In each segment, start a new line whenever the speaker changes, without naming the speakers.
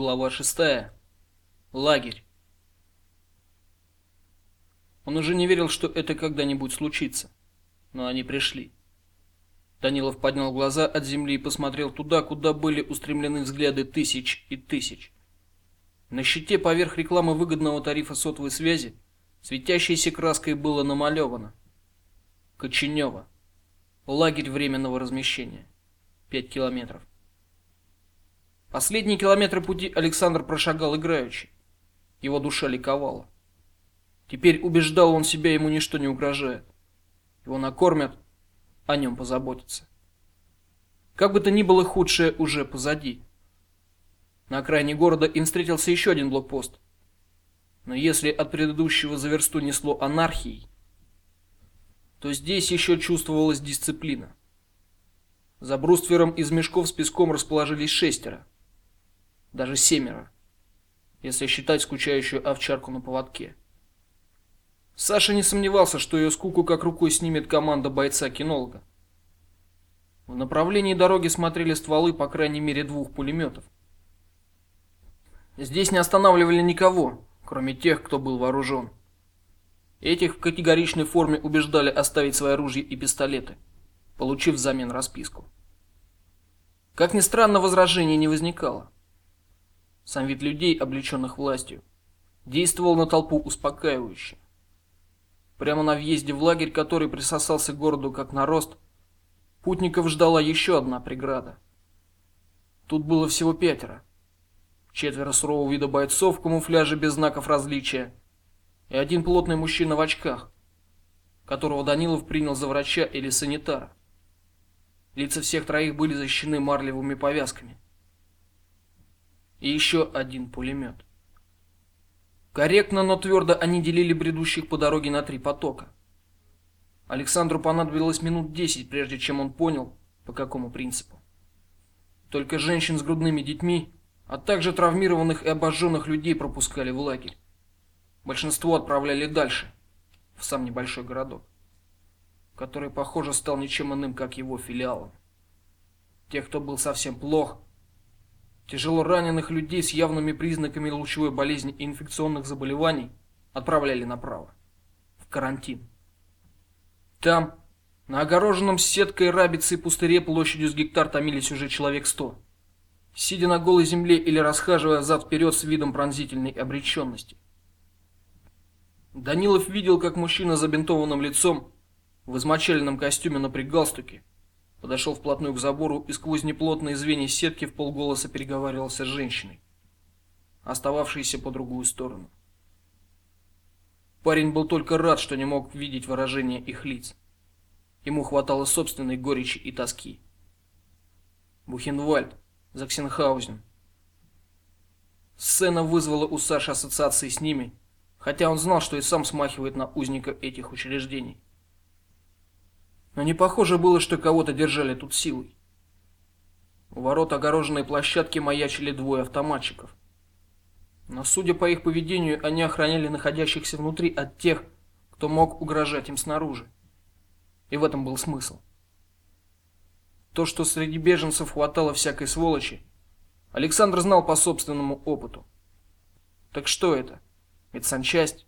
Глава шестая. Лагерь. Он уже не верил, что это когда-нибудь случится, но они пришли. Данилов поднял глаза от земли и посмотрел туда, куда были устремлены взгляды тысяч и тысяч. На щите поверх рекламы выгодного тарифа сотовой связи светящейся краской было намалевано: Коченево. Лагерь временного размещения. Пять километров. Последние километры пути Александр прошагал играючи. Его душа ликовала. Теперь убеждал он себя, ему ничто не угрожает. Его накормят, о нем позаботятся. Как бы то ни было, худшее уже позади. На окраине города им встретился еще один блокпост. Но если от предыдущего за версту несло анархией, то здесь еще чувствовалась дисциплина. За бруствером из мешков с песком расположились шестеро даже семеро, если считать скучающую овчарку на поводке. Саша не сомневался, что ее скуку как рукой снимет команда бойца-кинолога. В направлении дороги смотрели стволы по крайней мере двух пулеметов. Здесь не останавливали никого, кроме тех, кто был вооружен. Этих в категоричной форме убеждали оставить свои оружие и пистолеты, получив взамен расписку. Как ни странно, возражений не возникало. Сам вид людей, облеченных властью, действовал на толпу успокаивающе. Прямо на въезде в лагерь, который присосался к городу как нарост, путников ждала еще одна преграда. Тут было всего пятеро. Четверо сурового вида бойцов в камуфляже без знаков различия и один плотный мужчина в очках, которого Данилов принял за врача или санитара. Лица всех троих были защищены марлевыми повязками и еще один пулемет. Корректно, но твердо они делили бредущих по дороге на три потока. Александру понадобилось минут десять, прежде чем он понял, по какому принципу. Только женщин с грудными детьми, а также травмированных и обожженных людей пропускали в лагерь. Большинство отправляли дальше, в сам небольшой городок, который, похоже, стал ничем иным, как его филиалом. Тех, кто был совсем плох, Тяжело раненых людей с явными признаками лучевой болезни и инфекционных заболеваний отправляли направо, в карантин. Там, на огороженном сеткой рабицы пустыре площадью с гектар томились уже человек сто, сидя на голой земле или расхаживая зад вперед с видом пронзительной обреченности. Данилов видел, как мужчина с забинтованным лицом в измочаленном костюме на галстуке подошел вплотную к забору и сквозь неплотные звенья сетки в полголоса переговаривался с женщиной, остававшейся по другую сторону. Парень был только рад, что не мог видеть выражения их лиц. Ему хватало собственной горечи и тоски. Бухенвальд, Заксенхаузен. Сцена вызвала у Саши ассоциации с ними, хотя он знал, что и сам смахивает на узника этих учреждений но не похоже было, что кого-то держали тут силой. У ворот огороженной площадки маячили двое автоматчиков. Но судя по их поведению, они охраняли находящихся внутри от тех, кто мог угрожать им снаружи. И в этом был смысл. То, что среди беженцев хватало всякой сволочи, Александр знал по собственному опыту. Так что это? Медсанчасть,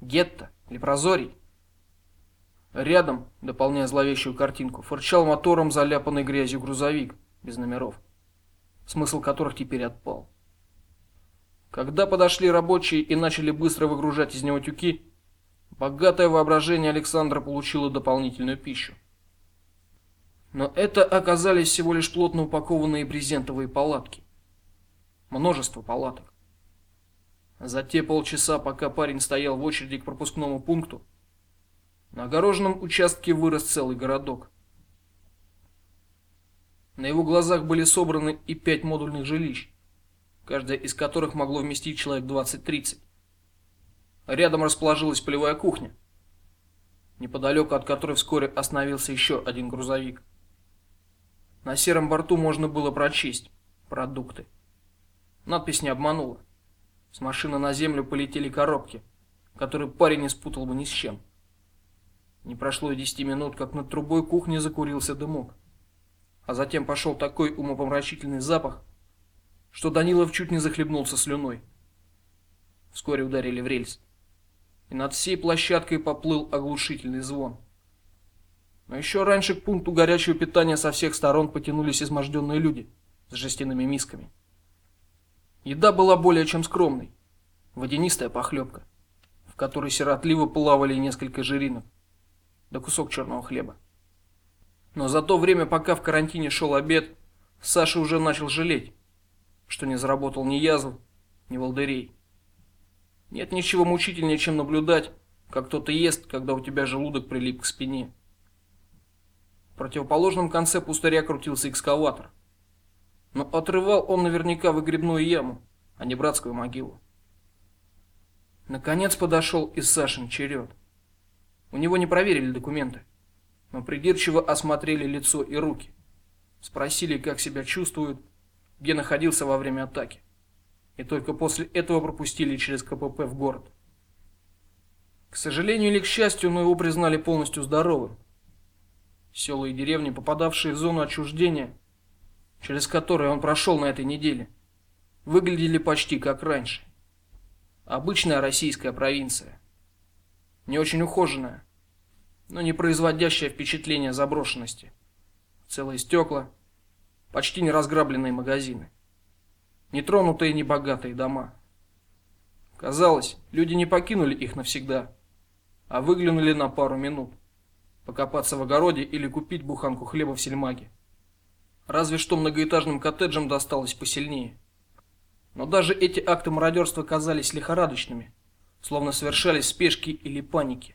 гетто, лепрозорий? Рядом, дополняя зловещую картинку, фырчал мотором заляпанный грязью грузовик без номеров, смысл которых теперь отпал. Когда подошли рабочие и начали быстро выгружать из него тюки, богатое воображение Александра получило дополнительную пищу. Но это оказались всего лишь плотно упакованные брезентовые палатки. Множество палаток. За те полчаса, пока парень стоял в очереди к пропускному пункту, на огороженном участке вырос целый городок. На его глазах были собраны и пять модульных жилищ, каждое из которых могло вместить человек 20-30. Рядом расположилась полевая кухня, неподалеку от которой вскоре остановился еще один грузовик. На сером борту можно было прочесть продукты. Надпись не обманула. С машины на землю полетели коробки, которые парень не спутал бы ни с чем. Не прошло и десяти минут, как над трубой кухни закурился дымок. А затем пошел такой умопомрачительный запах, что Данилов чуть не захлебнулся слюной. Вскоре ударили в рельс, и над всей площадкой поплыл оглушительный звон. Но еще раньше к пункту горячего питания со всех сторон потянулись изможденные люди с жестяными мисками. Еда была более чем скромной. Водянистая похлебка, в которой сиротливо плавали несколько жиринок, да кусок черного хлеба. Но за то время, пока в карантине шел обед, Саша уже начал жалеть, что не заработал ни язв, ни волдырей. Нет ничего мучительнее, чем наблюдать, как кто-то ест, когда у тебя желудок прилип к спине. В противоположном конце пустыря крутился экскаватор. Но отрывал он наверняка выгребную яму, а не братскую могилу. Наконец подошел и Сашин черед. У него не проверили документы но придирчиво осмотрели лицо и руки. Спросили, как себя чувствует, где находился во время атаки. И только после этого пропустили через КПП в город. К сожалению или к счастью, но его признали полностью здоровым. Села и деревни, попадавшие в зону отчуждения, через которые он прошел на этой неделе, выглядели почти как раньше. Обычная российская провинция. Не очень ухоженная, но не производящая впечатления заброшенности. Целые стекла, почти не разграбленные магазины, нетронутые небогатые дома. Казалось, люди не покинули их навсегда, а выглянули на пару минут, покопаться в огороде или купить буханку хлеба в сельмаге. Разве что многоэтажным коттеджам досталось посильнее. Но даже эти акты мародерства казались лихорадочными, словно совершались в спешке или панике.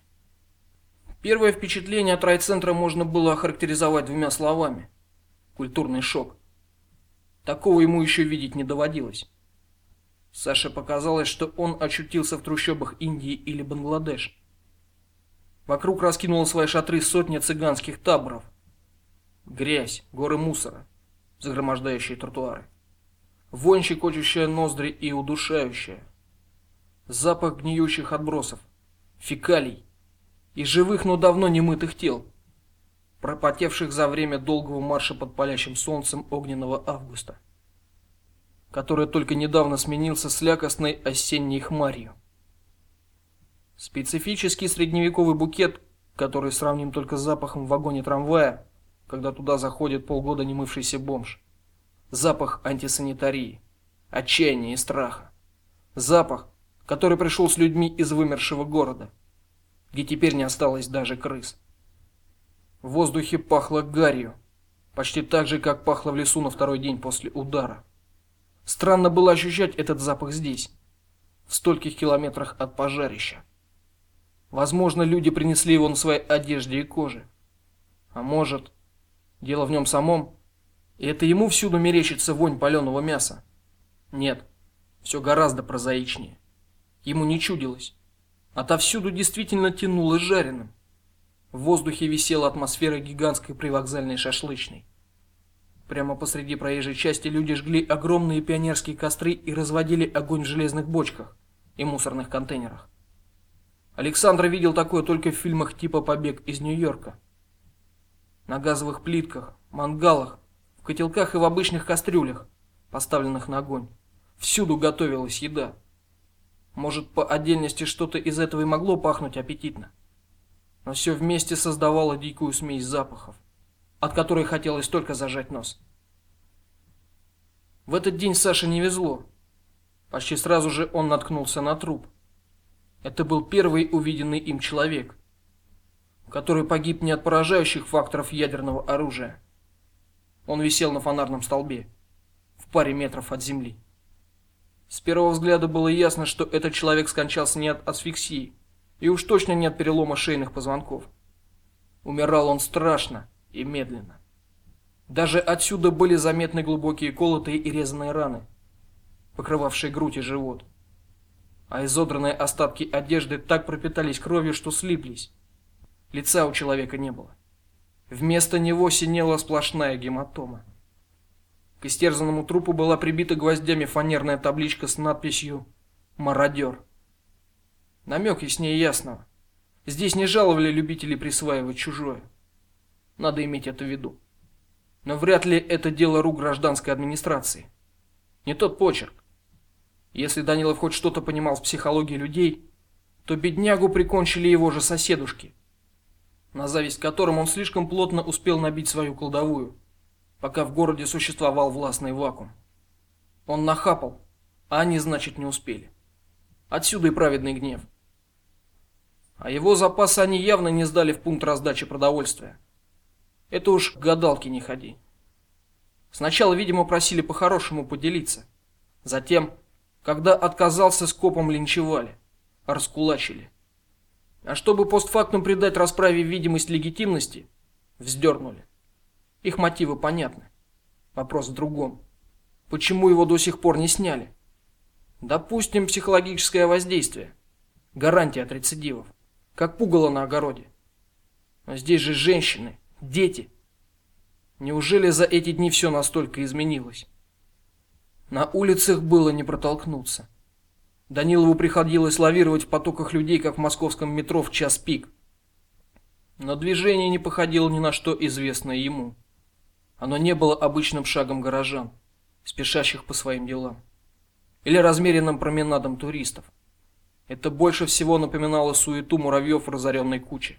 Первое впечатление от райцентра можно было охарактеризовать двумя словами: культурный шок. Такого ему еще видеть не доводилось. Саше показалось, что он очутился в трущобах Индии или Бангладеш. Вокруг раскинуло свои шатры сотни цыганских таборов. Грязь, горы мусора, загромождающие тротуары. Вонь, щекочущая ноздри и удушающая. Запах гниющих отбросов, фекалий и живых, но давно не мытых тел, пропотевших за время долгого марша под палящим солнцем огненного августа, который только недавно сменился слякостной осенней хмарью. Специфический средневековый букет, который сравним только с запахом в вагоне трамвая, когда туда заходит полгода не мывшийся бомж. Запах антисанитарии, отчаяния и страха. Запах, который пришел с людьми из вымершего города где теперь не осталось даже крыс. В воздухе пахло гарью, почти так же, как пахло в лесу на второй день после удара. Странно было ощущать этот запах здесь, в стольких километрах от пожарища. Возможно, люди принесли его на своей одежде и коже. А может, дело в нем самом, и это ему всюду мерещится вонь паленого мяса. Нет, все гораздо прозаичнее. Ему не чудилось. Отовсюду действительно тянуло жареным. В воздухе висела атмосфера гигантской привокзальной шашлычной. Прямо посреди проезжей части люди жгли огромные пионерские костры и разводили огонь в железных бочках и мусорных контейнерах. Александр видел такое только в фильмах типа Побег из Нью-Йорка. На газовых плитках, мангалах, в котелках и в обычных кастрюлях, поставленных на огонь, всюду готовилась еда. Может, по отдельности что-то из этого и могло пахнуть аппетитно. Но все вместе создавало дикую смесь запахов, от которой хотелось только зажать нос. В этот день Саше не везло. Почти сразу же он наткнулся на труп. Это был первый увиденный им человек, который погиб не от поражающих факторов ядерного оружия. Он висел на фонарном столбе в паре метров от земли. С первого взгляда было ясно, что этот человек скончался не от асфиксии, и уж точно не от перелома шейных позвонков. Умирал он страшно и медленно. Даже отсюда были заметны глубокие колотые и резаные раны, покрывавшие грудь и живот. А изодранные остатки одежды так пропитались кровью, что слиплись. Лица у человека не было. Вместо него синела сплошная гематома. К истерзанному трупу была прибита гвоздями фанерная табличка с надписью «Мародер». Намек яснее ясного. Здесь не жаловали любителей присваивать чужое. Надо иметь это в виду. Но вряд ли это дело рук гражданской администрации. Не тот почерк. Если Данилов хоть что-то понимал в психологии людей, то беднягу прикончили его же соседушки, на зависть которым он слишком плотно успел набить свою кладовую, пока в городе существовал властный вакуум. Он нахапал, а они, значит, не успели. Отсюда и праведный гнев. А его запасы они явно не сдали в пункт раздачи продовольствия. Это уж к гадалке не ходи. Сначала, видимо, просили по-хорошему поделиться. Затем, когда отказался, скопом линчевали, раскулачили. А чтобы постфактум придать расправе видимость легитимности, вздернули. Их мотивы понятны. Вопрос в другом. Почему его до сих пор не сняли? Допустим, психологическое воздействие. Гарантия от рецидивов. Как пугало на огороде. Но здесь же женщины, дети. Неужели за эти дни все настолько изменилось? На улицах было не протолкнуться. Данилову приходилось лавировать в потоках людей, как в московском метро в час пик. Но движение не походило ни на что известное ему. Оно не было обычным шагом горожан, спешащих по своим делам, или размеренным променадом туристов. Это больше всего напоминало суету муравьев в разоренной куче.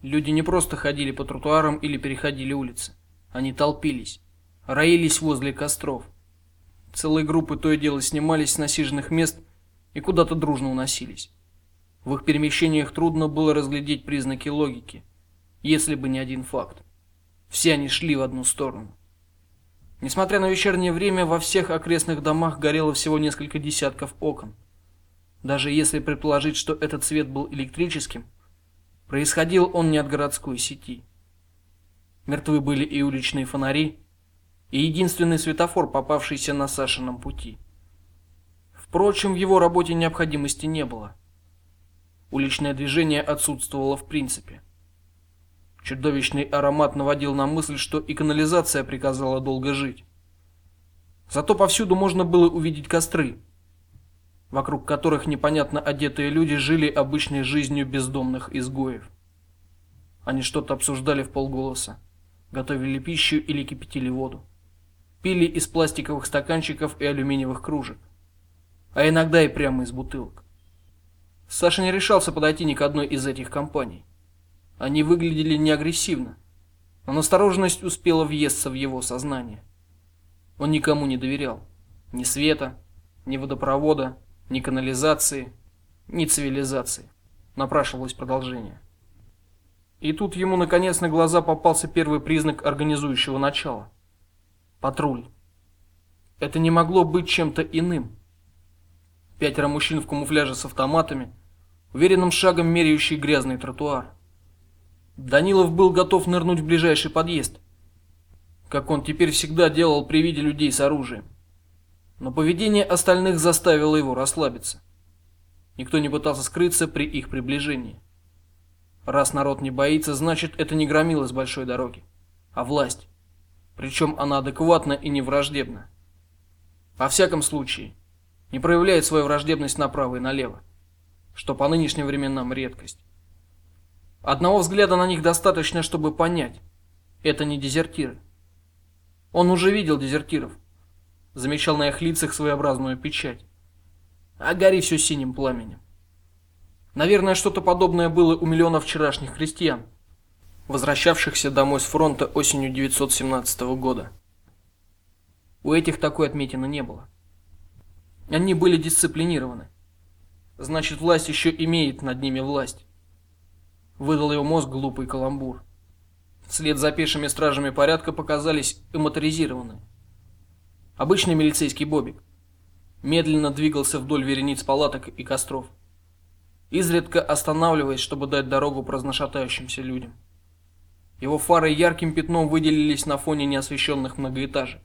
Люди не просто ходили по тротуарам или переходили улицы. Они толпились, роились возле костров. Целые группы то и дело снимались с насиженных мест и куда-то дружно уносились. В их перемещениях трудно было разглядеть признаки логики, если бы не один факт. Все они шли в одну сторону. Несмотря на вечернее время, во всех окрестных домах горело всего несколько десятков окон. Даже если предположить, что этот свет был электрическим, Происходил он не от городской сети. Мертвы были и уличные фонари, и единственный светофор, попавшийся на Сашином пути. Впрочем, в его работе необходимости не было. Уличное движение отсутствовало в принципе. Чудовищный аромат наводил на мысль, что и канализация приказала долго жить. Зато повсюду можно было увидеть костры, вокруг которых непонятно одетые люди жили обычной жизнью бездомных изгоев. Они что-то обсуждали в полголоса, готовили пищу или кипятили воду, пили из пластиковых стаканчиков и алюминиевых кружек, а иногда и прямо из бутылок. Саша не решался подойти ни к одной из этих компаний. Они выглядели не агрессивно, но настороженность успела въесться в его сознание. Он никому не доверял, ни света, ни водопровода, ни канализации, ни цивилизации. Напрашивалось продолжение. И тут ему наконец на глаза попался первый признак организующего начала. Патруль. Это не могло быть чем-то иным. Пятеро мужчин в камуфляже с автоматами, уверенным шагом меряющие грязный тротуар. Данилов был готов нырнуть в ближайший подъезд, как он теперь всегда делал при виде людей с оружием но поведение остальных заставило его расслабиться. Никто не пытался скрыться при их приближении. Раз народ не боится, значит, это не громила с большой дороги, а власть. Причем она адекватна и не враждебна. Во всяком случае, не проявляет свою враждебность направо и налево, что по нынешним временам редкость. Одного взгляда на них достаточно, чтобы понять, это не дезертиры. Он уже видел дезертиров, замечал на их лицах своеобразную печать. А гори все синим пламенем. Наверное, что-то подобное было у миллионов вчерашних крестьян, возвращавшихся домой с фронта осенью 917 года. У этих такой отметины не было. Они были дисциплинированы. Значит, власть еще имеет над ними власть. Выдал его мозг глупый каламбур. Вслед за пешими стражами порядка показались и моторизированные. Обычный милицейский бобик. Медленно двигался вдоль верениц палаток и костров, изредка останавливаясь, чтобы дать дорогу праздношатающимся людям. Его фары ярким пятном выделились на фоне неосвещенных многоэтажек.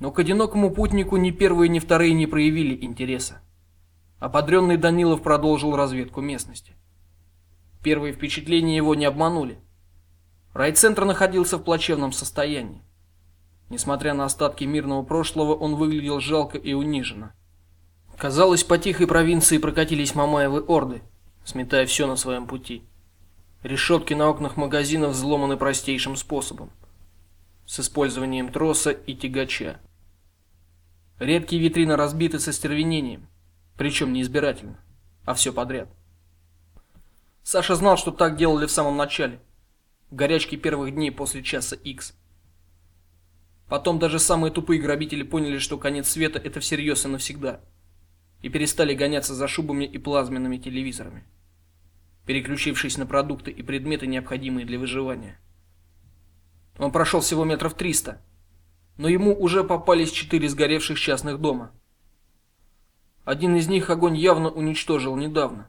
Но к одинокому путнику ни первые, ни вторые не проявили интереса. Ободренный Данилов продолжил разведку местности. Первые впечатления его не обманули. Райцентр находился в плачевном состоянии. Несмотря на остатки мирного прошлого, он выглядел жалко и униженно. Казалось, по тихой провинции прокатились Мамаевы орды, сметая все на своем пути. Решетки на окнах магазинов взломаны простейшим способом, с использованием троса и тягача. Редкие витрины разбиты со стервенением, причем не избирательно, а все подряд. Саша знал, что так делали в самом начале, в горячке первых дней после часа X. Потом даже самые тупые грабители поняли, что конец света это всерьез и навсегда, и перестали гоняться за шубами и плазменными телевизорами, переключившись на продукты и предметы, необходимые для выживания. Он прошел всего метров триста, но ему уже попались четыре сгоревших частных дома. Один из них огонь явно уничтожил недавно.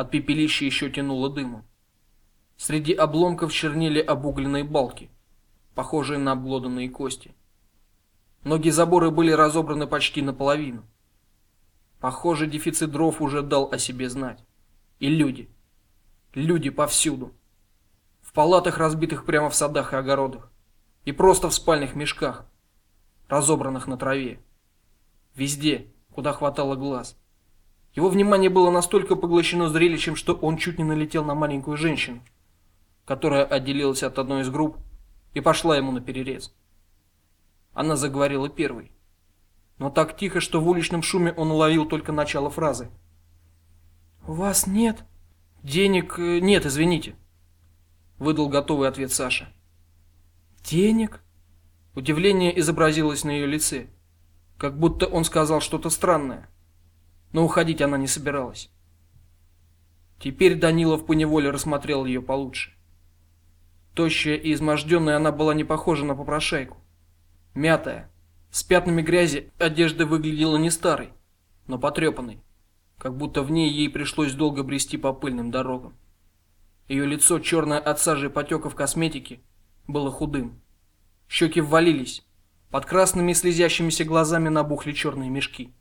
От пепелища еще тянуло дымом. Среди обломков чернели обугленные балки, похожие на обглоданные кости. Многие заборы были разобраны почти наполовину. Похоже, дефицит дров уже дал о себе знать. И люди. Люди повсюду в палатах, разбитых прямо в садах и огородах, и просто в спальных мешках, разобранных на траве. Везде, куда хватало глаз. Его внимание было настолько поглощено зрелищем, что он чуть не налетел на маленькую женщину, которая отделилась от одной из групп и пошла ему на перерез. Она заговорила первой, но так тихо, что в уличном шуме он уловил только начало фразы. У вас нет денег? Э, нет, извините выдал готовый ответ Саша. Денег? Удивление изобразилось на ее лице, как будто он сказал что-то странное. Но уходить она не собиралась. Теперь Данилов поневоле рассмотрел ее получше. Тощая и изможденная она была не похожа на попрошайку. Мятая, с пятнами грязи, одежда выглядела не старой, но потрепанной, как будто в ней ей пришлось долго брести по пыльным дорогам. Ее лицо, черное от сажи и потеков косметики, было худым. Щеки ввалились, под красными слезящимися глазами набухли черные мешки.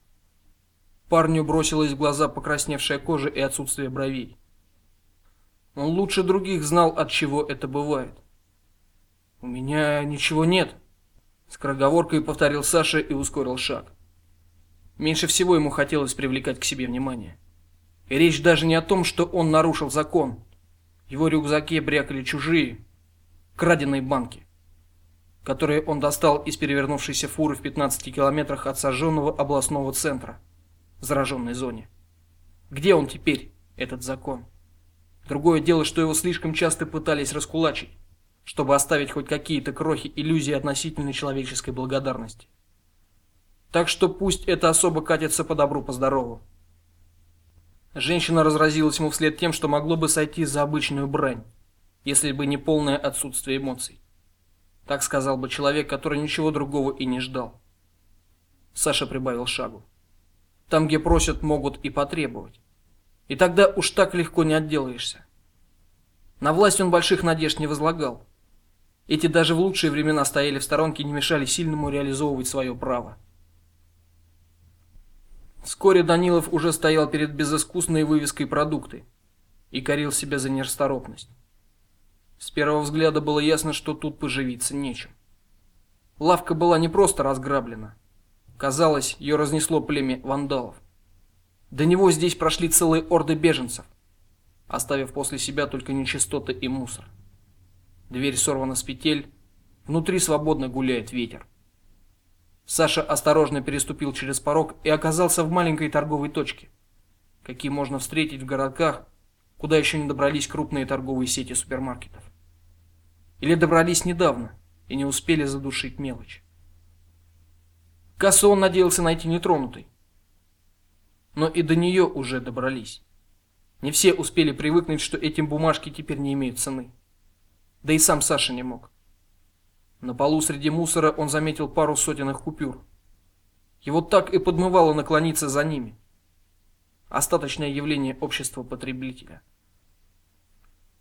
Парню бросилась в глаза покрасневшая кожа и отсутствие бровей. Он лучше других знал, от чего это бывает. У меня ничего нет, скороговоркой повторил Саша и ускорил шаг. Меньше всего ему хотелось привлекать к себе внимание. И речь даже не о том, что он нарушил закон, его рюкзаке брякали чужие, краденые банки, которые он достал из перевернувшейся фуры в 15 километрах от сожженного областного центра, зараженной зоне. Где он теперь, этот закон? Другое дело, что его слишком часто пытались раскулачить, чтобы оставить хоть какие-то крохи иллюзии относительно человеческой благодарности. Так что пусть это особо катится по добру, по здорову. Женщина разразилась ему вслед тем, что могло бы сойти за обычную брань, если бы не полное отсутствие эмоций. Так сказал бы человек, который ничего другого и не ждал. Саша прибавил шагу. Там, где просят, могут и потребовать. И тогда уж так легко не отделаешься. На власть он больших надежд не возлагал. Эти даже в лучшие времена стояли в сторонке и не мешали сильному реализовывать свое право. Вскоре Данилов уже стоял перед безыскусной вывеской продукты и корил себя за нерасторопность. С первого взгляда было ясно, что тут поживиться нечем. Лавка была не просто разграблена. Казалось, ее разнесло племя вандалов. До него здесь прошли целые орды беженцев, оставив после себя только нечистоты и мусор. Дверь сорвана с петель, внутри свободно гуляет ветер. Саша осторожно переступил через порог и оказался в маленькой торговой точке, какие можно встретить в городках, куда еще не добрались крупные торговые сети супермаркетов. Или добрались недавно и не успели задушить мелочь. Кассу он надеялся найти нетронутой. Но и до нее уже добрались. Не все успели привыкнуть, что этим бумажки теперь не имеют цены. Да и сам Саша не мог. На полу среди мусора он заметил пару сотенных купюр. Его так и подмывало наклониться за ними. Остаточное явление общества потребителя.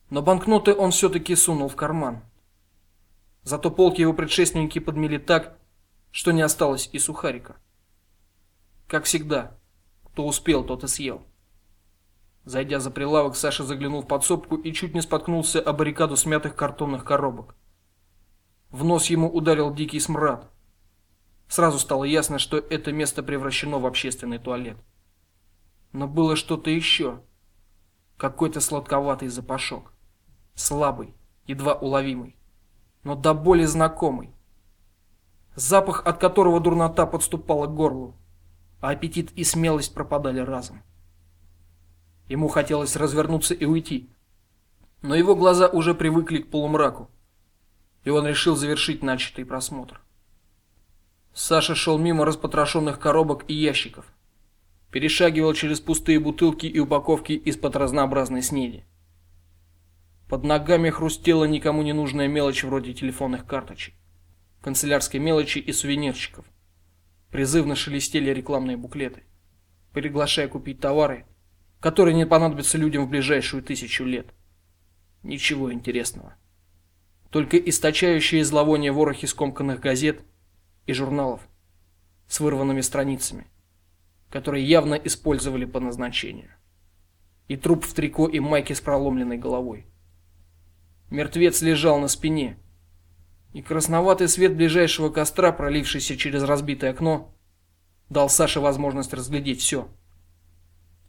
Но банкноты он все таки сунул в карман. Зато полки его предшественники подмели так, что не осталось и сухарика. Как всегда, кто успел, тот и съел. Зайдя за прилавок, Саша заглянул в подсобку и чуть не споткнулся о баррикаду смятых картонных коробок. В нос ему ударил дикий смрад. Сразу стало ясно, что это место превращено в общественный туалет. Но было что-то еще. Какой-то сладковатый запашок, слабый, едва уловимый, но до боли знакомый. Запах от которого дурнота подступала к горлу, а аппетит и смелость пропадали разом. Ему хотелось развернуться и уйти, но его глаза уже привыкли к полумраку, и он решил завершить начатый просмотр. Саша шел мимо распотрошенных коробок и ящиков, перешагивал через пустые бутылки и упаковки из-под разнообразной снеди. Под ногами хрустела никому не нужная мелочь вроде телефонных карточек, канцелярской мелочи и сувенирчиков. Призывно шелестели рекламные буклеты, приглашая купить товары, которые не понадобятся людям в ближайшую тысячу лет. Ничего интересного. Только источающие зловоние ворохи скомканных газет и журналов с вырванными страницами, которые явно использовали по назначению. И труп в трико и майке с проломленной головой. Мертвец лежал на спине, и красноватый свет ближайшего костра, пролившийся через разбитое окно, дал Саше возможность разглядеть все.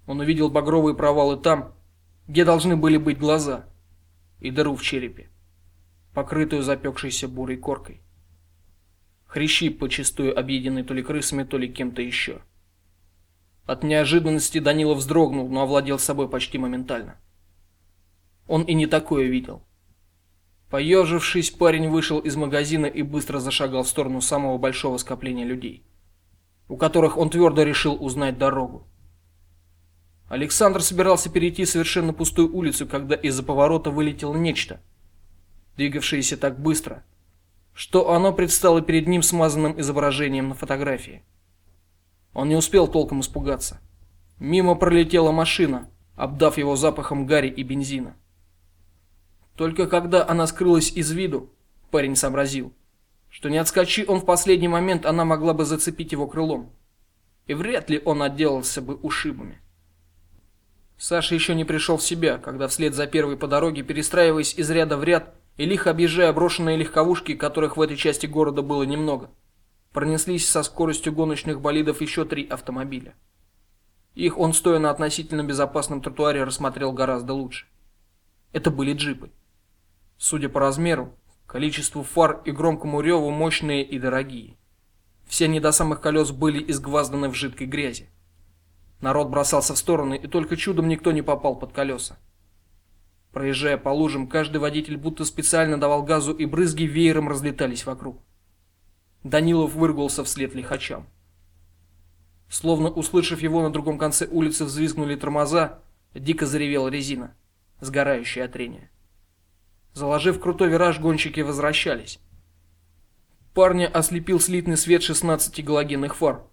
Он увидел багровые провалы там, где должны были быть глаза, и дыру в черепе, покрытую запекшейся бурой коркой. Хрящи почистую объедены то ли крысами, то ли кем-то еще. От неожиданности Данила вздрогнул, но овладел собой почти моментально. Он и не такое видел. Поежившись, парень вышел из магазина и быстро зашагал в сторону самого большого скопления людей, у которых он твердо решил узнать дорогу. Александр собирался перейти совершенно пустую улицу, когда из-за поворота вылетело нечто, двигавшееся так быстро, что оно предстало перед ним смазанным изображением на фотографии. Он не успел толком испугаться. Мимо пролетела машина, обдав его запахом гари и бензина. Только когда она скрылась из виду, парень сообразил, что не отскочи он в последний момент, она могла бы зацепить его крылом, и вряд ли он отделался бы ушибами. Саша еще не пришел в себя, когда вслед за первой по дороге, перестраиваясь из ряда в ряд и лихо объезжая брошенные легковушки, которых в этой части города было немного, пронеслись со скоростью гоночных болидов еще три автомобиля. Их он стоя на относительно безопасном тротуаре рассмотрел гораздо лучше. Это были джипы. Судя по размеру, количеству фар и громкому реву мощные и дорогие. Все они до самых колес были изгвазданы в жидкой грязи. Народ бросался в стороны, и только чудом никто не попал под колеса. Проезжая по лужам, каждый водитель будто специально давал газу, и брызги веером разлетались вокруг. Данилов выругался вслед лихачам. Словно услышав его на другом конце улицы, взвизгнули тормоза, дико заревела резина, сгорающая от трения. Заложив крутой вираж, гонщики возвращались. Парня ослепил слитный свет 16 галогенных фар.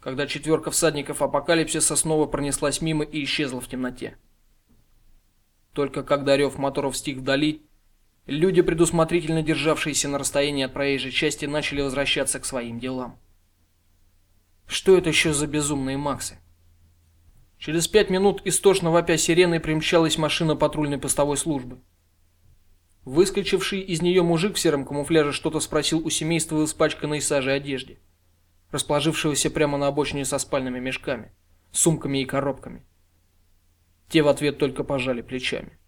Когда четверка всадников апокалипсиса снова пронеслась мимо и исчезла в темноте. Только когда рев моторов стих вдали, люди, предусмотрительно державшиеся на расстоянии от проезжей части, начали возвращаться к своим делам. Что это еще за безумные Максы? Через пять минут истошно вопя сирены примчалась машина патрульной постовой службы. Выскочивший из нее мужик в сером камуфляже что-то спросил у семейства в испачканной сажей одежде, расположившегося прямо на обочине со спальными мешками, сумками и коробками. Те в ответ только пожали плечами.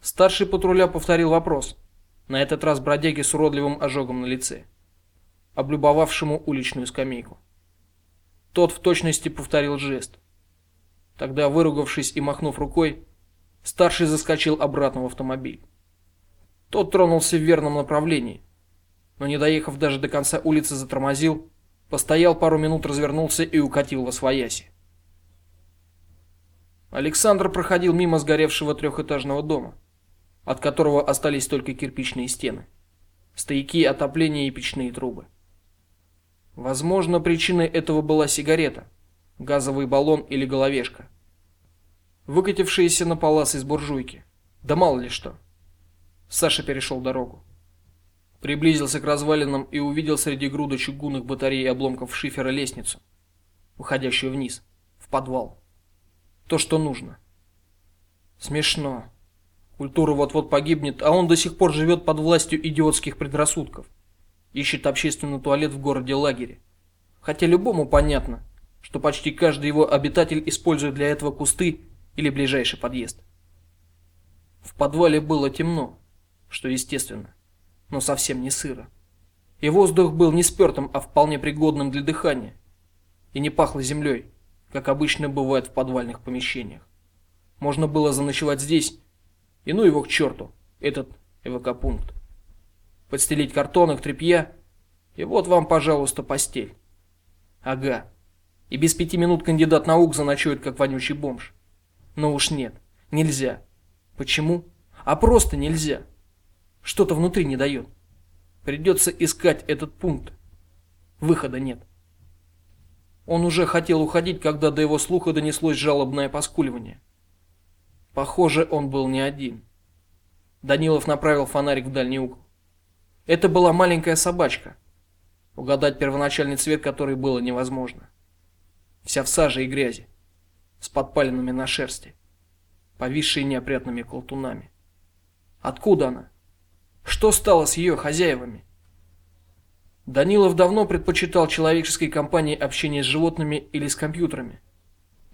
Старший патруля повторил вопрос, на этот раз бродяге с уродливым ожогом на лице, облюбовавшему уличную скамейку. Тот в точности повторил жест. Тогда, выругавшись и махнув рукой, старший заскочил обратно в автомобиль. Тот тронулся в верном направлении, но не доехав даже до конца улицы, затормозил, постоял пару минут, развернулся и укатил во свояси. Александр проходил мимо сгоревшего трехэтажного дома, от которого остались только кирпичные стены, стояки отопления и печные трубы. Возможно, причиной этого была сигарета, газовый баллон или головешка, выкатившаяся на палас из буржуйки. Да мало ли что. Саша перешел дорогу. Приблизился к развалинам и увидел среди груды чугунных батарей и обломков шифера лестницу, уходящую вниз, в подвал. То, что нужно. Смешно. Культура вот-вот погибнет, а он до сих пор живет под властью идиотских предрассудков. Ищет общественный туалет в городе-лагере. Хотя любому понятно, что почти каждый его обитатель использует для этого кусты или ближайший подъезд. В подвале было темно что естественно, но совсем не сыро. и воздух был не спертым, а вполне пригодным для дыхания, и не пахло землей, как обычно бывает в подвальных помещениях. Можно было заночевать здесь, и ну его к черту, этот эвакопункт. Подстелить картонок, тряпья, и вот вам, пожалуйста, постель. Ага. И без пяти минут кандидат наук заночует, как вонючий бомж. Но уж нет, нельзя. Почему? А просто нельзя. Что-то внутри не дает. Придется искать этот пункт. Выхода нет. Он уже хотел уходить, когда до его слуха донеслось жалобное поскуливание. Похоже, он был не один. Данилов направил фонарик в дальний угол. Это была маленькая собачка. Угадать первоначальный цвет которой было невозможно. Вся в саже и грязи, с подпалинами на шерсти, повисшей неопрятными колтунами. Откуда она? Что стало с ее хозяевами? Данилов давно предпочитал человеческой компании общение с животными или с компьютерами,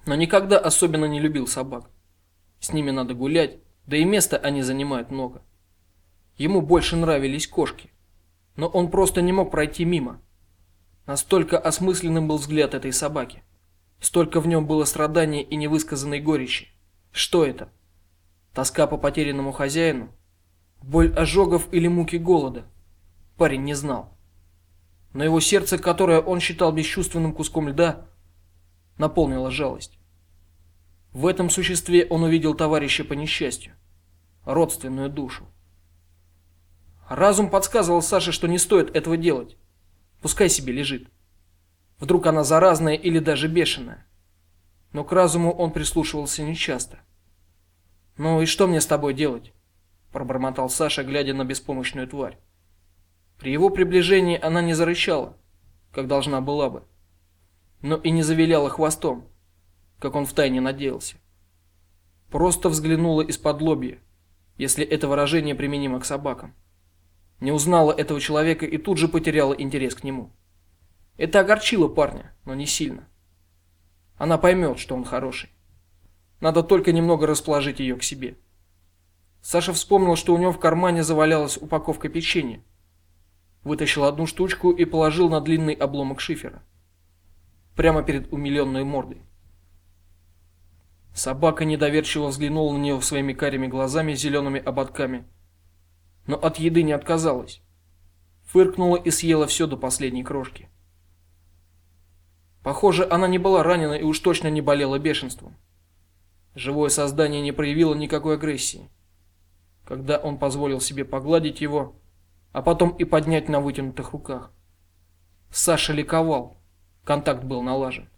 но никогда особенно не любил собак. С ними надо гулять, да и места они занимают много. Ему больше нравились кошки, но он просто не мог пройти мимо. Настолько осмысленным был взгляд этой собаки. Столько в нем было страдания и невысказанной горечи. Что это? Тоска по потерянному хозяину? Боль ожогов или муки голода? Парень не знал. Но его сердце, которое он считал бесчувственным куском льда, наполнило жалость. В этом существе он увидел товарища по несчастью, родственную душу. Разум подсказывал Саше, что не стоит этого делать. Пускай себе лежит. Вдруг она заразная или даже бешеная. Но к разуму он прислушивался нечасто. Ну и что мне с тобой делать? Пробормотал Саша, глядя на беспомощную тварь. При его приближении она не зарычала, как должна была бы, но и не завиляла хвостом, как он втайне надеялся. Просто взглянула из-под лобья, если это выражение применимо к собакам. Не узнала этого человека и тут же потеряла интерес к нему. Это огорчило парня, но не сильно. Она поймет, что он хороший. Надо только немного расположить ее к себе. Саша вспомнил, что у него в кармане завалялась упаковка печенья. Вытащил одну штучку и положил на длинный обломок шифера. Прямо перед умиленной мордой. Собака недоверчиво взглянула на него своими карими глазами с зелеными ободками, но от еды не отказалась. Фыркнула и съела все до последней крошки. Похоже, она не была ранена и уж точно не болела бешенством. Живое создание не проявило никакой агрессии когда он позволил себе погладить его, а потом и поднять на вытянутых руках. Саша ликовал. Контакт был налажен.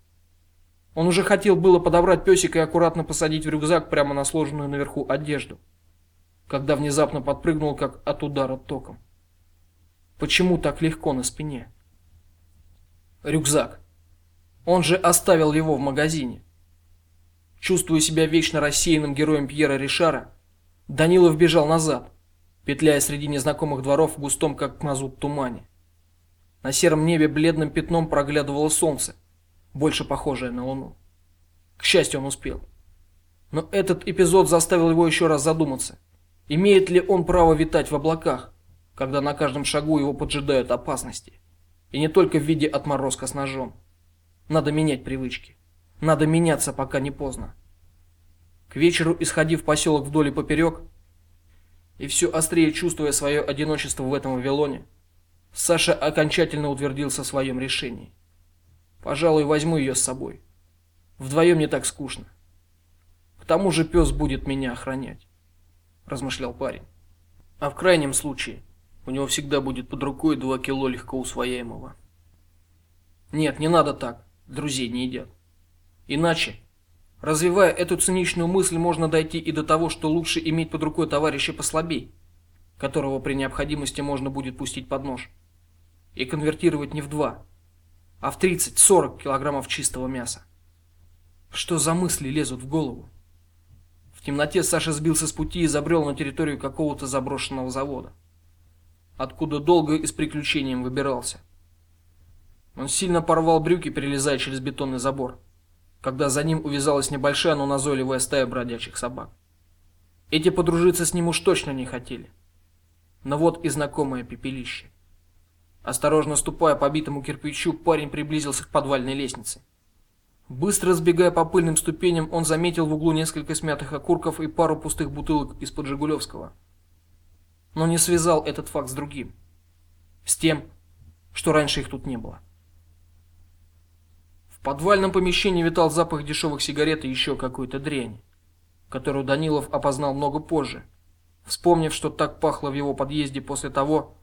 Он уже хотел было подобрать песика и аккуратно посадить в рюкзак прямо на сложенную наверху одежду, когда внезапно подпрыгнул как от удара током. Почему так легко на спине? Рюкзак. Он же оставил его в магазине. Чувствуя себя вечно рассеянным героем Пьера Ришара, Данилов бежал назад, петляя среди незнакомых дворов в густом, как мазут, тумане. На сером небе бледным пятном проглядывало солнце, больше похожее на луну. К счастью, он успел. Но этот эпизод заставил его еще раз задуматься. Имеет ли он право витать в облаках, когда на каждом шагу его поджидают опасности? И не только в виде отморозка с ножом. Надо менять привычки. Надо меняться, пока не поздно. К вечеру, исходив поселок вдоль и поперек, и все острее чувствуя свое одиночество в этом Вавилоне, Саша окончательно утвердился в своем решении. Пожалуй, возьму ее с собой. Вдвоем не так скучно. К тому же пес будет меня охранять, размышлял парень. А в крайнем случае у него всегда будет под рукой два кило легко усвояемого. Нет, не надо так. Друзей не едят. Иначе Развивая эту циничную мысль, можно дойти и до того, что лучше иметь под рукой товарища послабей, которого при необходимости можно будет пустить под нож, и конвертировать не в два, а в 30-40 килограммов чистого мяса. Что за мысли лезут в голову? В темноте Саша сбился с пути и забрел на территорию какого-то заброшенного завода, откуда долго и с приключением выбирался. Он сильно порвал брюки, перелезая через бетонный забор когда за ним увязалась небольшая, но назойливая стая бродячих собак. Эти подружиться с ним уж точно не хотели. Но вот и знакомое пепелище. Осторожно ступая по битому кирпичу, парень приблизился к подвальной лестнице. Быстро сбегая по пыльным ступеням, он заметил в углу несколько смятых окурков и пару пустых бутылок из-под Жигулевского. Но не связал этот факт с другим. С тем, что раньше их тут не было. Подвальном помещении витал запах дешевых сигарет и еще какой-то дряни, которую Данилов опознал много позже, вспомнив, что так пахло в его подъезде после того,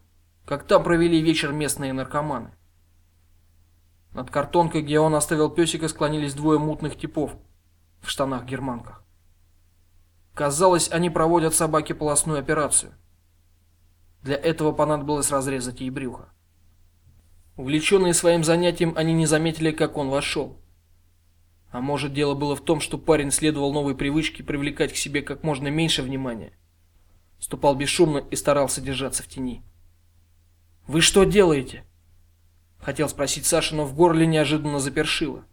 как там провели вечер местные наркоманы. Над картонкой, где он оставил песика, склонились двое мутных типов в штанах-германках. Казалось, они проводят собаке полостную операцию. Для этого понадобилось разрезать ей брюхо. Увлеченные своим занятием, они не заметили, как он вошел. А может, дело было в том, что парень следовал новой привычке привлекать к себе как можно меньше внимания. Ступал бесшумно и старался держаться в тени. Вы что делаете? Хотел спросить Саша, но в горле неожиданно запершило.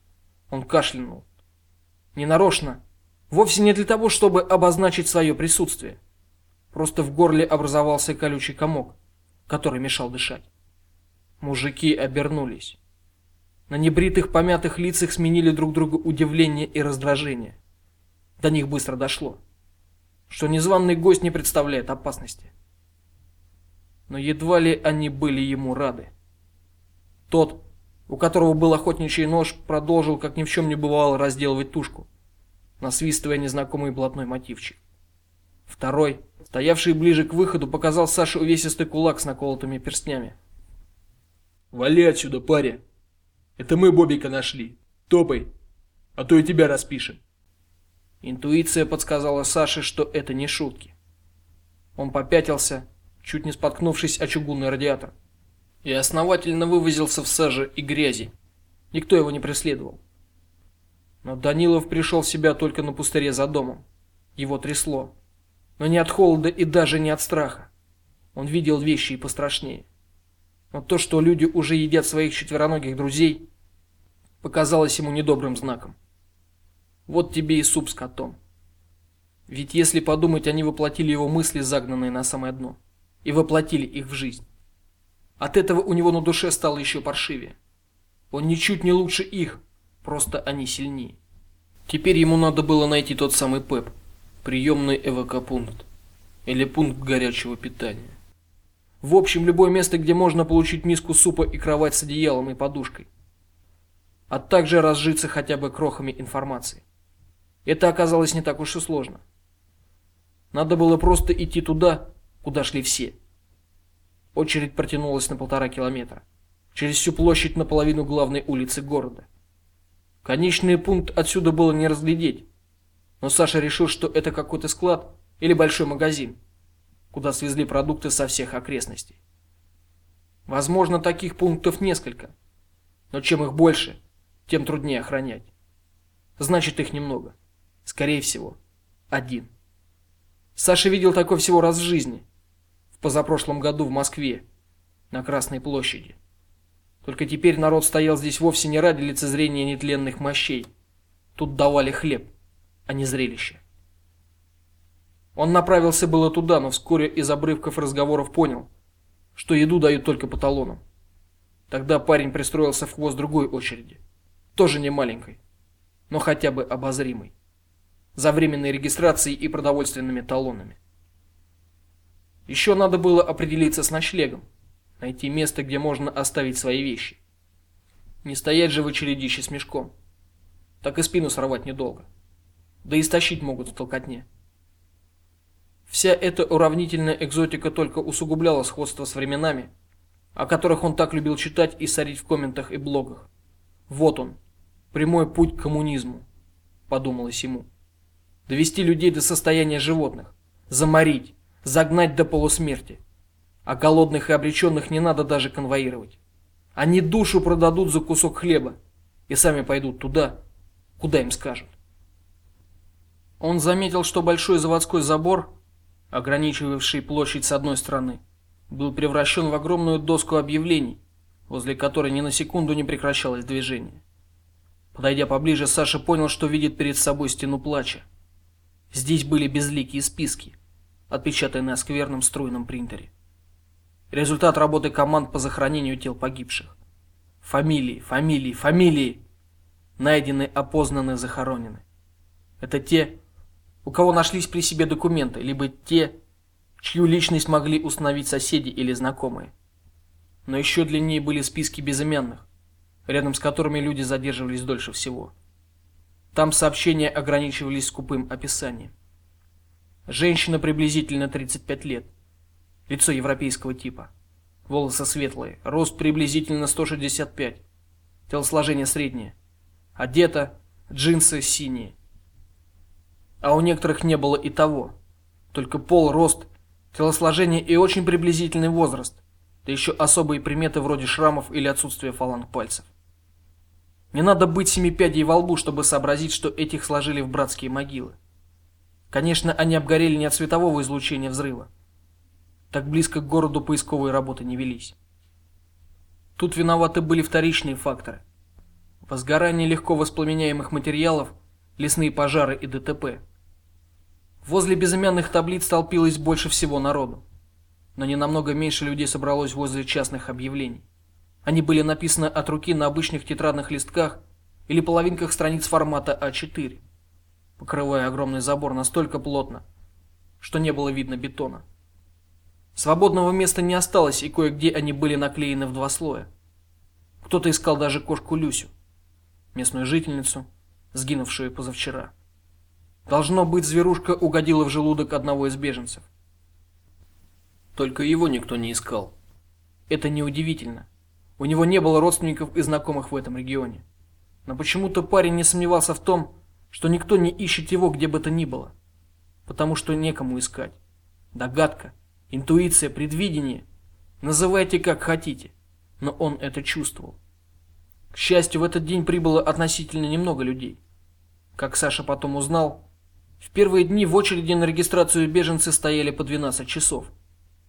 Он кашлянул. Не нарочно, вовсе не для того, чтобы обозначить свое присутствие. Просто в горле образовался колючий комок, который мешал дышать. Мужики обернулись. На небритых, помятых лицах сменили друг друга удивление и раздражение. До них быстро дошло, что незваный гость не представляет опасности. Но едва ли они были ему рады. Тот, у которого был охотничий нож, продолжил, как ни в чем не бывало, разделывать тушку, насвистывая незнакомый блатной мотивчик. Второй, стоявший ближе к выходу, показал Саше увесистый кулак с наколотыми перстнями.
Вали отсюда, паря. Это мы Бобика нашли. Топай, а то и тебя распишем.
Интуиция подсказала Саше, что это не шутки. Он попятился, чуть не споткнувшись о чугунный радиатор и основательно вывозился в саже и грязи. Никто его не преследовал. Но Данилов пришел в себя только на пустыре за домом. Его трясло, но не от холода и даже не от страха. Он видел вещи и пострашнее. Но то, что люди уже едят своих четвероногих друзей, показалось ему недобрым знаком. Вот тебе и суп с котом. Ведь если подумать, они воплотили его мысли, загнанные на самое дно, и воплотили их в жизнь. От этого у него на душе стало еще паршивее. Он ничуть не лучше их, просто они сильнее. Теперь ему надо было найти тот самый ПЭП, приемный эвакопункт, или пункт горячего питания. В общем, любое место, где можно получить миску супа и кровать с одеялом и подушкой. А также разжиться хотя бы крохами информации. Это оказалось не так уж и сложно. Надо было просто идти туда, куда шли все. Очередь протянулась на полтора километра, через всю площадь наполовину главной улицы города. Конечный пункт отсюда было не разглядеть, но Саша решил, что это какой-то склад или большой магазин, куда свезли продукты со всех окрестностей. Возможно, таких пунктов несколько, но чем их больше, тем труднее охранять. Значит, их немного. Скорее всего, один. Саша видел такой всего раз в жизни в позапрошлом году в Москве, на Красной площади. Только теперь народ стоял здесь вовсе не ради лицезрения нетленных мощей. Тут давали хлеб, а не зрелище. Он направился было туда, но вскоре из обрывков разговоров понял, что еду дают только по талонам. Тогда парень пристроился в хвост другой очереди, тоже не маленькой, но хотя бы обозримой, за временной регистрацией и продовольственными талонами. Еще надо было определиться с ночлегом, найти место, где можно оставить свои вещи. Не стоять же в очередище с мешком. Так и спину сорвать недолго. Да и стащить могут в толкотне. Вся эта уравнительная экзотика только усугубляла сходство с временами, о которых он так любил читать и сорить в комментах и блогах. Вот он, прямой путь к коммунизму, подумалось ему. Довести людей до состояния животных, заморить, загнать до полусмерти. А голодных и обреченных не надо даже конвоировать. Они душу продадут за кусок хлеба и сами пойдут туда, куда им скажут. Он заметил, что большой заводской забор, ограничивавший площадь с одной стороны, был превращен в огромную доску объявлений, возле которой ни на секунду не прекращалось движение. Подойдя поближе, Саша понял, что видит перед собой стену плача. Здесь были безликие списки, отпечатанный на скверном струйном принтере. Результат работы команд по захоронению тел погибших. Фамилии, фамилии, фамилии. Найдены, опознаны, захоронены. Это те, у кого нашлись при себе документы, либо те, чью личность могли установить соседи или знакомые. Но еще длиннее были списки безымянных, рядом с которыми люди задерживались дольше всего. Там сообщения ограничивались скупым описанием. Женщина приблизительно 35 лет. Лицо европейского типа. Волосы светлые, рост приблизительно 165. Телосложение среднее. Одета джинсы синие. А у некоторых не было и того. Только пол, рост, телосложение и очень приблизительный возраст. Да еще особые приметы вроде шрамов или отсутствия фаланг пальцев. Не надо быть семи пядей во лбу, чтобы сообразить, что этих сложили в братские могилы. Конечно, они обгорели не от светового излучения взрыва. Так близко к городу поисковые работы не велись. Тут виноваты были вторичные факторы. Возгорание легко воспламеняемых материалов, лесные пожары и ДТП. Возле безымянных таблиц толпилось больше всего народу но не намного меньше людей собралось возле частных объявлений. Они были написаны от руки на обычных тетрадных листках или половинках страниц формата А4, покрывая огромный забор настолько плотно, что не было видно бетона. Свободного места не осталось, и кое-где они были наклеены в два слоя. Кто-то искал даже кошку Люсю, местную жительницу, сгинувшую позавчера. Должно быть, зверушка угодила в желудок одного из беженцев. Только его никто не искал. Это неудивительно. У него не было родственников и знакомых в этом регионе. Но почему-то парень не сомневался в том, что никто не ищет его где бы то ни было, потому что некому искать. Догадка, интуиция, предвидение, называйте как хотите, но он это чувствовал. К счастью, в этот день прибыло относительно немного людей. Как Саша потом узнал, в первые дни в очереди на регистрацию беженцы стояли по 12 часов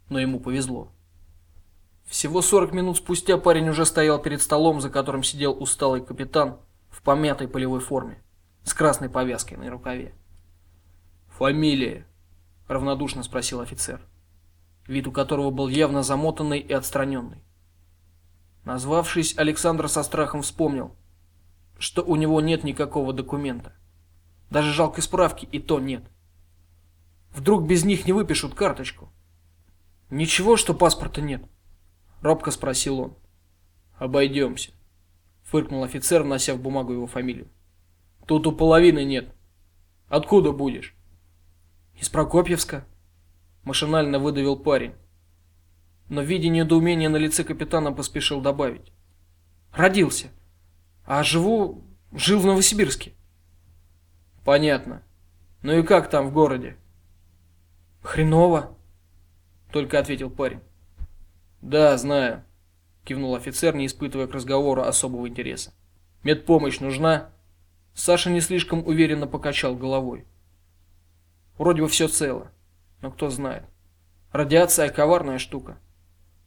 но ему повезло. Всего 40 минут спустя парень уже стоял перед столом, за которым сидел усталый капитан в помятой полевой форме с красной повязкой на рукаве. Фамилия? равнодушно спросил офицер, вид у которого был явно замотанный и отстраненный. Назвавшись, Александр со страхом вспомнил, что у него нет никакого документа. Даже жалкой справки и то нет. Вдруг без них не выпишут карточку. Ничего, что паспорта нет, робко спросил он. Обойдемся, фыркнул офицер, внося в бумагу его фамилию. Тут у половины нет. Откуда будешь? Из Прокопьевска, машинально выдавил парень. Но видя недоумение на лице капитана, поспешил добавить: родился, а живу жил в Новосибирске. Понятно. Ну и как там в городе? Хреново только ответил парень. Да, знаю, кивнул офицер, не испытывая к разговору особого интереса. Медпомощь нужна? Саша не слишком уверенно покачал головой. Вроде бы все цело, но кто знает. Радиация коварная штука.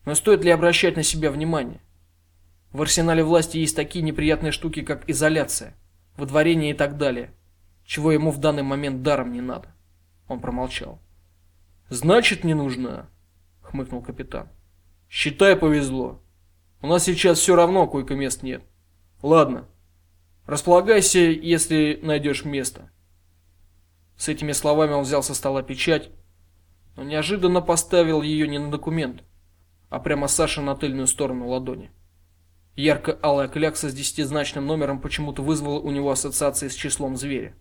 Но стоит ли обращать на себя внимание? В арсенале власти есть такие неприятные штуки, как изоляция, выдворение и так далее, чего ему в данный момент даром не надо. Он промолчал. Значит, не нужна, хмыкнул капитан. Считай, повезло. У нас сейчас все равно койко-мест нет. Ладно. Располагайся, если найдешь место. С этими словами он взял со стола печать, но неожиданно поставил ее не на документ, а прямо Саше на тыльную сторону ладони. Ярко-алая клякса с десятизначным номером почему-то вызвала у него ассоциации с числом зверя.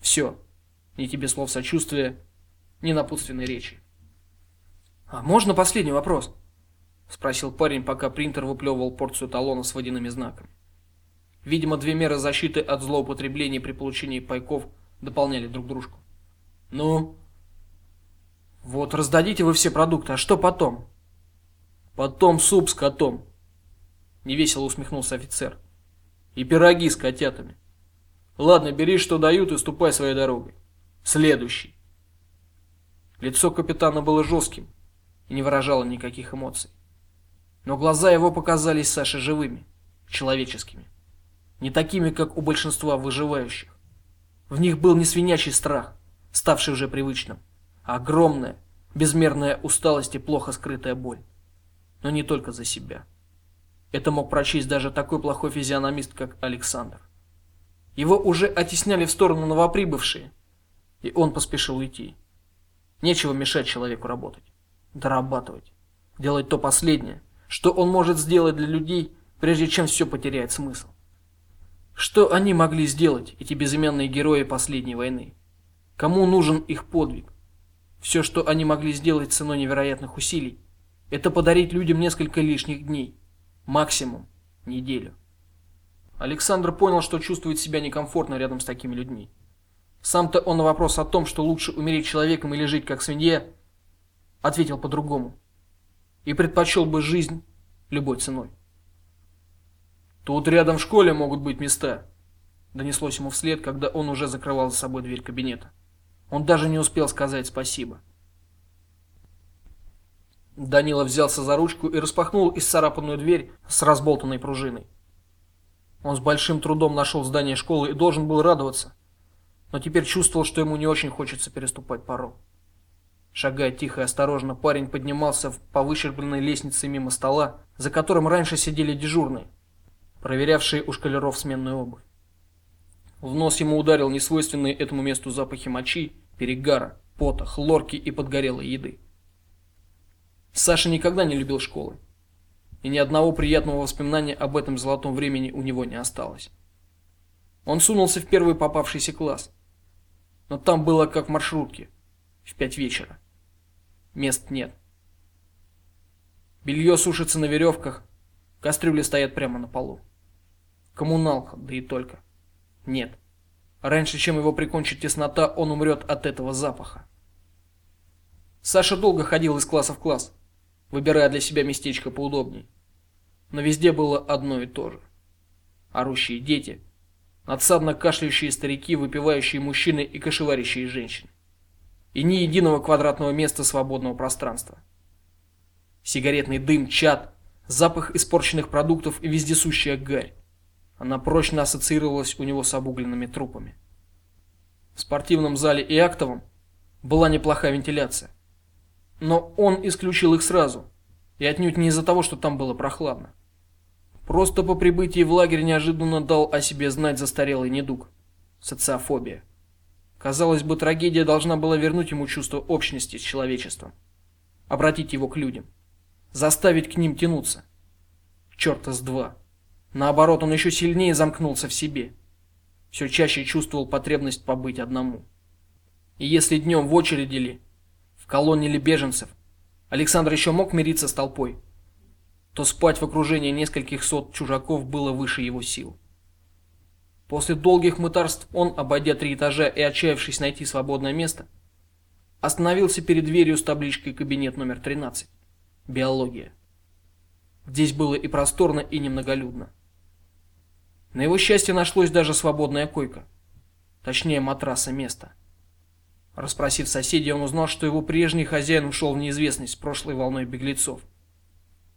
Все. Ни тебе слов сочувствия, ни напутственной речи. А можно последний вопрос? спросил парень, пока принтер выплевывал порцию талона с водяными знаками. Видимо, две меры защиты от злоупотребления при получении пайков дополняли друг дружку. Ну, вот раздадите вы все продукты, а что потом? Потом суп с котом. Невесело усмехнулся офицер. И пироги с котятами. Ладно, бери, что дают, и ступай своей дорогой. Следующий. Лицо капитана было жестким и не выражало никаких эмоций. Но глаза его показались Саше живыми, человеческими, не такими, как у большинства выживающих. В них был не свинячий страх, ставший уже привычным, а огромное, безмерная усталость и плохо скрытая боль. Но не только за себя. Это мог прочесть даже такой плохой физиономист, как Александр. Его уже оттесняли в сторону новоприбывшие, и он поспешил уйти. Нечего мешать человеку работать, дорабатывать, делать то последнее, что он может сделать для людей, прежде чем все потеряет смысл. Что они могли сделать, эти безымянные герои последней войны? Кому нужен их подвиг? Все, что они могли сделать ценой невероятных усилий, это подарить людям несколько лишних дней, максимум неделю. Александр понял, что чувствует себя некомфортно рядом с такими людьми. Сам-то он на вопрос о том, что лучше умереть человеком или жить как свинья, ответил по-другому. И предпочел бы жизнь любой ценой. Тут рядом в школе могут быть места, донеслось ему вслед, когда он уже закрывал за собой дверь кабинета. Он даже не успел сказать спасибо. Данила взялся за ручку и распахнул исцарапанную дверь с разболтанной пружиной. Он с большим трудом нашел здание школы и должен был радоваться, но теперь чувствовал, что ему не очень хочется переступать порог. Шагая тихо и осторожно, парень поднимался по выщербленной лестнице мимо стола, за которым раньше сидели дежурные, проверявшие у школяров сменную обувь. В нос ему ударил несвойственный этому месту запахи мочи, перегара, пота, хлорки и подгорелой еды. Саша никогда не любил школы и ни одного приятного воспоминания об этом золотом времени у него не осталось. Он сунулся в первый попавшийся класс. Но там было как в маршрутке в пять вечера. Мест нет. Белье сушится на веревках, кастрюли стоят прямо на полу. Коммуналка, да и только. Нет. Раньше, чем его прикончит теснота, он умрет от этого запаха. Саша долго ходил из класса в класс, выбирая для себя местечко поудобней но везде было одно и то же. Орущие дети, надсадно кашляющие старики, выпивающие мужчины и кошеварящие женщины. И ни единого квадратного места свободного пространства. Сигаретный дым, чад, запах испорченных продуктов и вездесущая гарь. Она прочно ассоциировалась у него с обугленными трупами. В спортивном зале и актовом была неплохая вентиляция. Но он исключил их сразу, и отнюдь не из-за того, что там было прохладно. Просто по прибытии в лагерь неожиданно дал о себе знать застарелый недуг социофобия. Казалось бы, трагедия должна была вернуть ему чувство общности с человечеством, обратить его к людям, заставить к ним тянуться. Чёрта с два. Наоборот, он еще сильнее замкнулся в себе. Все чаще чувствовал потребность побыть одному. И если днем в очереди ли, в колонне ли беженцев, Александр еще мог мириться с толпой, то спать в окружении нескольких сот чужаков было выше его сил. После долгих мытарств он, обойдя три этажа и отчаявшись найти свободное место, остановился перед дверью с табличкой «Кабинет номер 13. Биология». Здесь было и просторно, и немноголюдно. На его счастье нашлось даже свободная койка, точнее матраса место. Расспросив соседей, он узнал, что его прежний хозяин ушел в неизвестность с прошлой волной беглецов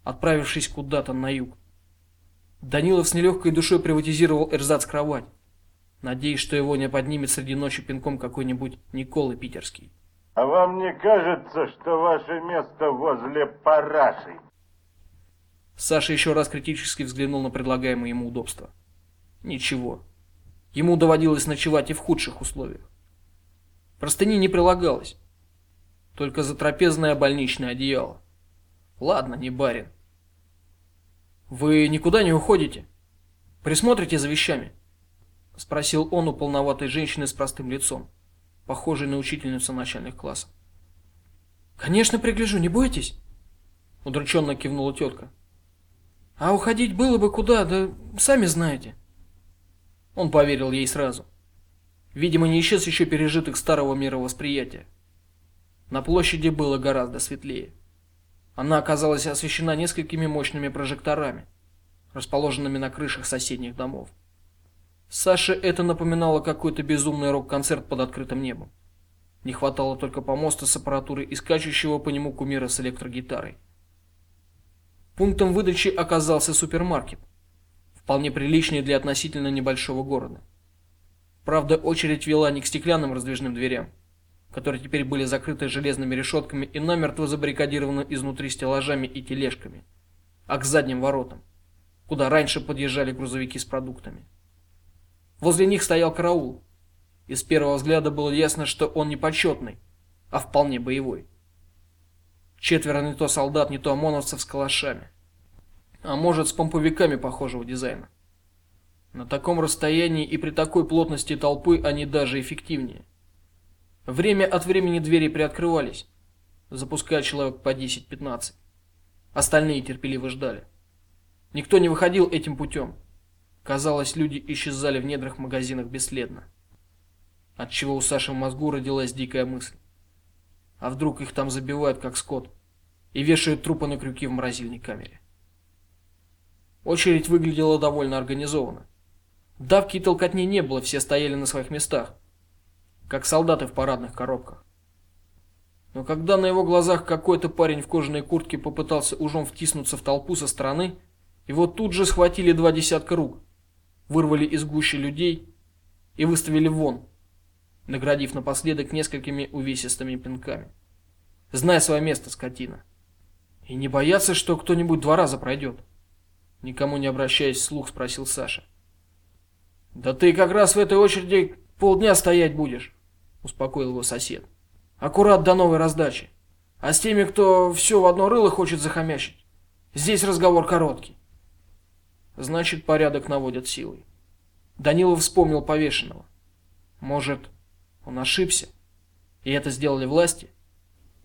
отправившись куда-то на юг. Данилов с нелегкой душой приватизировал эрзац-кровать, надеясь, что его не поднимет среди ночи пинком какой-нибудь Николы Питерский.
А вам не кажется, что ваше место возле параши?
Саша еще раз критически взглянул на предлагаемые ему удобства. Ничего. Ему доводилось ночевать и в худших условиях. Простыни не прилагалось, только затрапезное больничное одеяло. Ладно, не барин. Вы никуда не уходите? Присмотрите за вещами? спросил он у полноватой женщины с простым лицом, похожей на учительницу начальных классов. Конечно, пригляжу, не бойтесь, удрученно кивнула тетка. А уходить было бы куда, да сами знаете. Он поверил ей сразу. Видимо, не исчез еще пережиток старого мировосприятия. На площади было гораздо светлее. Она оказалась освещена несколькими мощными прожекторами, расположенными на крышах соседних домов. Саше это напоминало какой-то безумный рок-концерт под открытым небом. Не хватало только помоста с аппаратурой и скачущего по нему кумира с электрогитарой. Пунктом выдачи оказался супермаркет, вполне приличный для относительно небольшого города. Правда, очередь вела не к стеклянным раздвижным дверям, которые теперь были закрыты железными решетками и намертво забаррикадированы изнутри стеллажами и тележками, а к задним воротам, куда раньше подъезжали грузовики с продуктами. Возле них стоял караул. И с первого взгляда было ясно, что он не почетный, а вполне боевой. Четверо не то солдат, не то ОМОНовцев с калашами. А может, с помповиками похожего дизайна. На таком расстоянии и при такой плотности толпы они даже эффективнее. Время от времени двери приоткрывались, запуская человек по 10-15. Остальные терпеливо ждали. Никто не выходил этим путем. Казалось, люди исчезали в недрах магазинов бесследно. От чего у Саши в мозгу родилась дикая мысль: а вдруг их там забивают как скот и вешают трупы на крюки в морозильной камере? Очередь выглядела довольно организованно. Давки и толкотни не было, все стояли на своих местах, как солдаты в парадных коробках. Но когда на его глазах какой-то парень в кожаной куртке попытался ужом втиснуться в толпу со стороны, его тут же схватили два десятка рук, вырвали из гущи людей и выставили вон, наградив напоследок несколькими увесистыми пинками. Зная свое место, скотина. И не бояться, что кто-нибудь два раза пройдет. Никому не обращаясь вслух, спросил Саша. Да ты как раз в этой очереди полдня стоять будешь, успокоил его сосед. Аккурат до новой раздачи. А с теми, кто все в одно рыло хочет захомячить, здесь разговор короткий. Значит, порядок наводят силой. Данилов вспомнил повешенного. Может, он ошибся, и это сделали власти?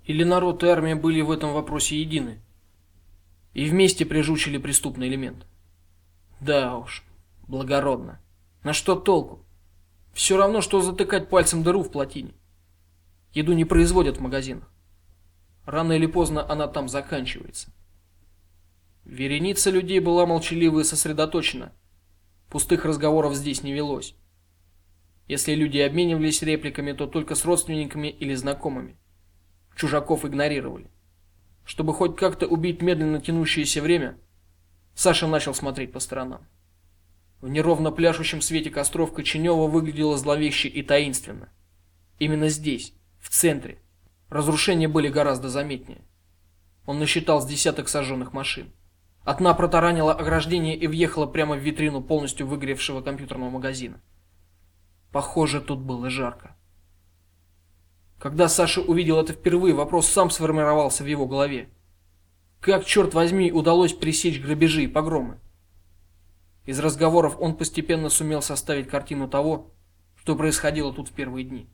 Или народ и армия были в этом вопросе едины и вместе прижучили преступный элемент? Да уж, благородно. На что толку? Все равно что затыкать пальцем дыру в плотине. Еду не производят в магазинах. Рано или поздно она там заканчивается. Вереница людей была молчалива и сосредоточена. Пустых разговоров здесь не велось. Если люди обменивались репликами, то только с родственниками или знакомыми. Чужаков игнорировали. Чтобы хоть как-то убить медленно тянущееся время, Саша начал смотреть по сторонам. В неровно пляшущем свете костров Коченева выглядело зловеще и таинственно. Именно здесь, в центре, разрушения были гораздо заметнее. Он насчитал с десяток сожженных машин. Одна протаранила ограждение и въехала прямо в витрину полностью выгоревшего компьютерного магазина. Похоже, тут было жарко. Когда Саша увидел это впервые, вопрос сам сформировался в его голове. Как черт возьми удалось пресечь грабежи и погромы? Из разговоров он постепенно сумел составить картину того, что происходило тут в первые дни.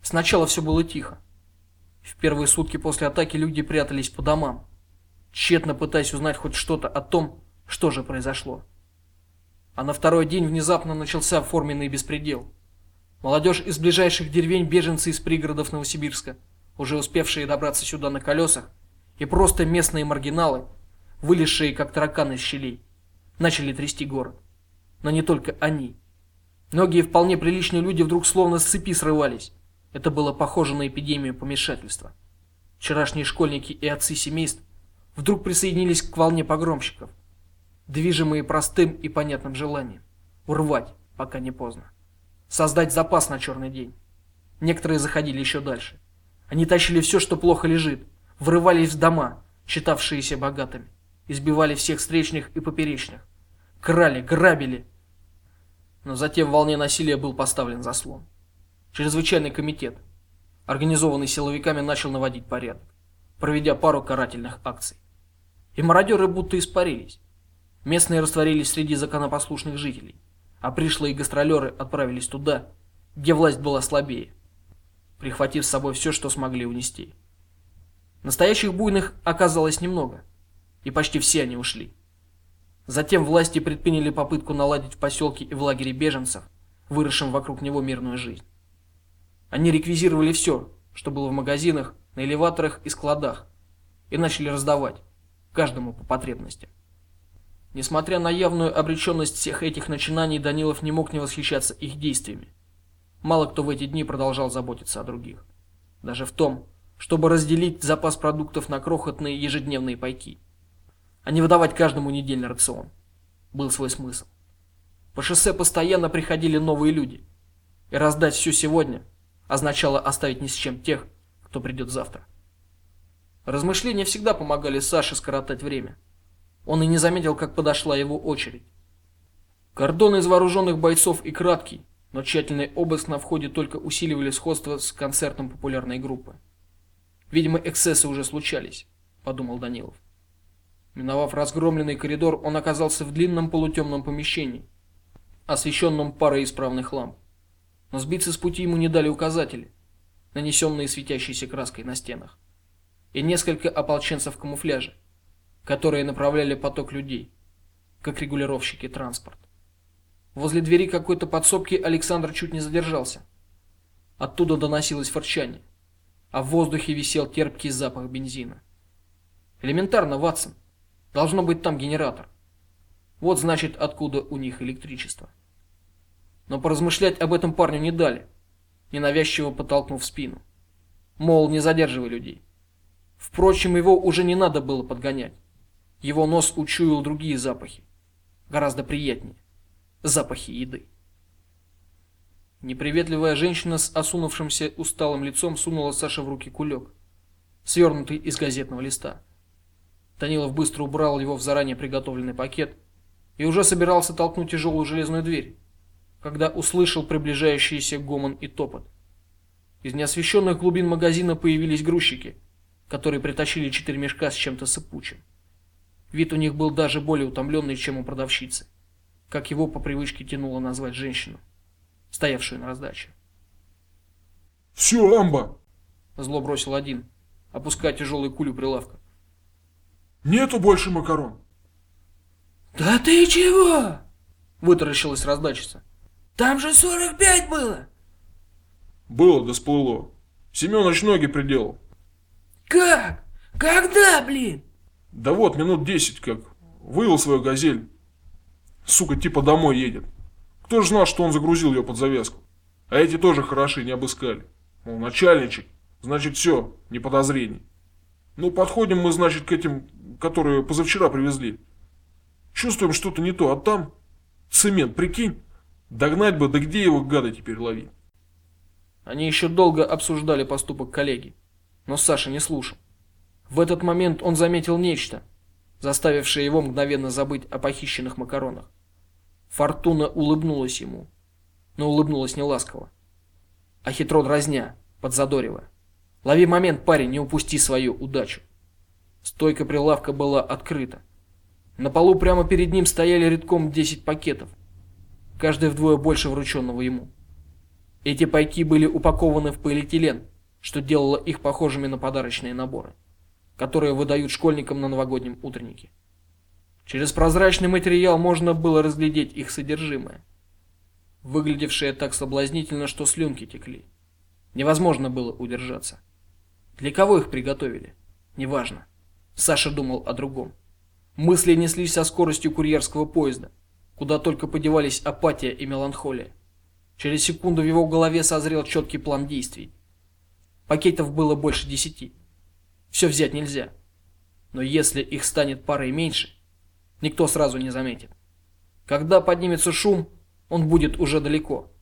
Сначала все было тихо. В первые сутки после атаки люди прятались по домам, тщетно пытаясь узнать хоть что-то о том, что же произошло. А на второй день внезапно начался форменный беспредел. Молодежь из ближайших деревень, беженцы из пригородов Новосибирска, уже успевшие добраться сюда на колесах, и просто местные маргиналы, вылезшие как тараканы из щелей начали трясти город. Но не только они. Многие вполне приличные люди вдруг словно с цепи срывались. Это было похоже на эпидемию помешательства. Вчерашние школьники и отцы семейств вдруг присоединились к волне погромщиков, движимые простым и понятным желанием урвать, пока не поздно. Создать запас на черный день. Некоторые заходили еще дальше. Они тащили все, что плохо лежит, врывались в дома, считавшиеся богатыми, избивали всех встречных и поперечных, крали, грабили. Но затем в волне насилия был поставлен заслон. Чрезвычайный комитет, организованный силовиками, начал наводить порядок, проведя пару карательных акций. И мародеры будто испарились. Местные растворились среди законопослушных жителей, а пришлые гастролеры отправились туда, где власть была слабее, прихватив с собой все, что смогли унести. Настоящих буйных оказалось немного, и почти все они ушли. Затем власти предприняли попытку наладить в поселке и в лагере беженцев, выросшем вокруг него мирную жизнь. Они реквизировали все, что было в магазинах, на элеваторах и складах, и начали раздавать каждому по потребностям. Несмотря на явную обреченность всех этих начинаний, Данилов не мог не восхищаться их действиями. Мало кто в эти дни продолжал заботиться о других, даже в том, чтобы разделить запас продуктов на крохотные ежедневные пайки а не выдавать каждому недельный рацион. Был свой смысл. По шоссе постоянно приходили новые люди. И раздать все сегодня означало оставить ни с чем тех, кто придет завтра. Размышления всегда помогали Саше скоротать время. Он и не заметил, как подошла его очередь. Кордон из вооруженных бойцов и краткий, но тщательный обыск на входе только усиливали сходство с концертом популярной группы. Видимо, эксцессы уже случались, подумал Данилов. Миновав разгромленный коридор, он оказался в длинном полутемном помещении, освещенном парой исправных ламп. Но сбиться с пути ему не дали указатели, нанесенные светящейся краской на стенах, и несколько ополченцев в камуфляже, которые направляли поток людей, как регулировщики транспорта. Возле двери какой-то подсобки Александр чуть не задержался. Оттуда доносилось фырчание, а в воздухе висел терпкий запах бензина. Элементарно, Ватсон. Должно быть там генератор. Вот значит, откуда у них электричество. Но поразмышлять об этом парню не дали, ненавязчиво подтолкнув в спину. Мол, не задерживай людей. Впрочем, его уже не надо было подгонять. Его нос учуял другие запахи, гораздо приятнее запахи еды. Неприветливая женщина с осунувшимся усталым лицом сунула Саше в руки кулек, свернутый из газетного листа. Данилов быстро убрал его в заранее приготовленный пакет и уже собирался толкнуть тяжелую железную дверь, когда услышал приближающийся гомон и топот. Из неосвещенных глубин магазина появились грузчики, которые притащили четыре мешка с чем-то сыпучим. Вид у них был даже более утомленный, чем у продавщицы как его по привычке тянуло назвать женщину, стоявшую на раздаче.
«Все, амба!»
— зло бросил один, опуская тяжелую кулю прилавка.
«Нету больше макарон!»
«Да ты чего?»
— вытаращилась раздачица.
«Там же сорок пять было!»
«Было да сплыло. Семёныч ноги приделал».
«Как? Когда, блин?»
«Да вот, минут десять как. Вывел свою газель. Сука, типа домой едет. Кто ж знал, что он загрузил ее под завязку? А эти тоже хороши, не обыскали. Мол, начальничек. Значит, все, не подозрений. Ну, подходим мы, значит, к этим, которые позавчера привезли. Чувствуем что-то не то, а там цемент, прикинь. Догнать бы, да где его гада теперь ловить?
Они еще долго обсуждали поступок коллеги, но Саша не слушал. В этот момент он заметил нечто, заставившее его мгновенно забыть о похищенных макаронах. Фортуна улыбнулась ему, но улыбнулась не ласково, а хитро дразня, подзадоривая. Лови момент, парень, не упусти свою удачу. Стойка прилавка была открыта. На полу прямо перед ним стояли редком 10 пакетов, каждый вдвое больше врученного ему. Эти пайки были упакованы в полиэтилен, что делало их похожими на подарочные наборы которые выдают школьникам на новогоднем утреннике. Через прозрачный материал можно было разглядеть их содержимое, выглядевшее так соблазнительно, что слюнки текли. Невозможно было удержаться. Для кого их приготовили? Неважно. Саша думал о другом. Мысли неслись со скоростью курьерского поезда, куда только подевались апатия и меланхолия. Через секунду в его голове созрел четкий план действий. Пакетов было больше десяти. Все взять нельзя. Но если их станет парой меньше, никто сразу не заметит. Когда поднимется шум, он будет уже далеко.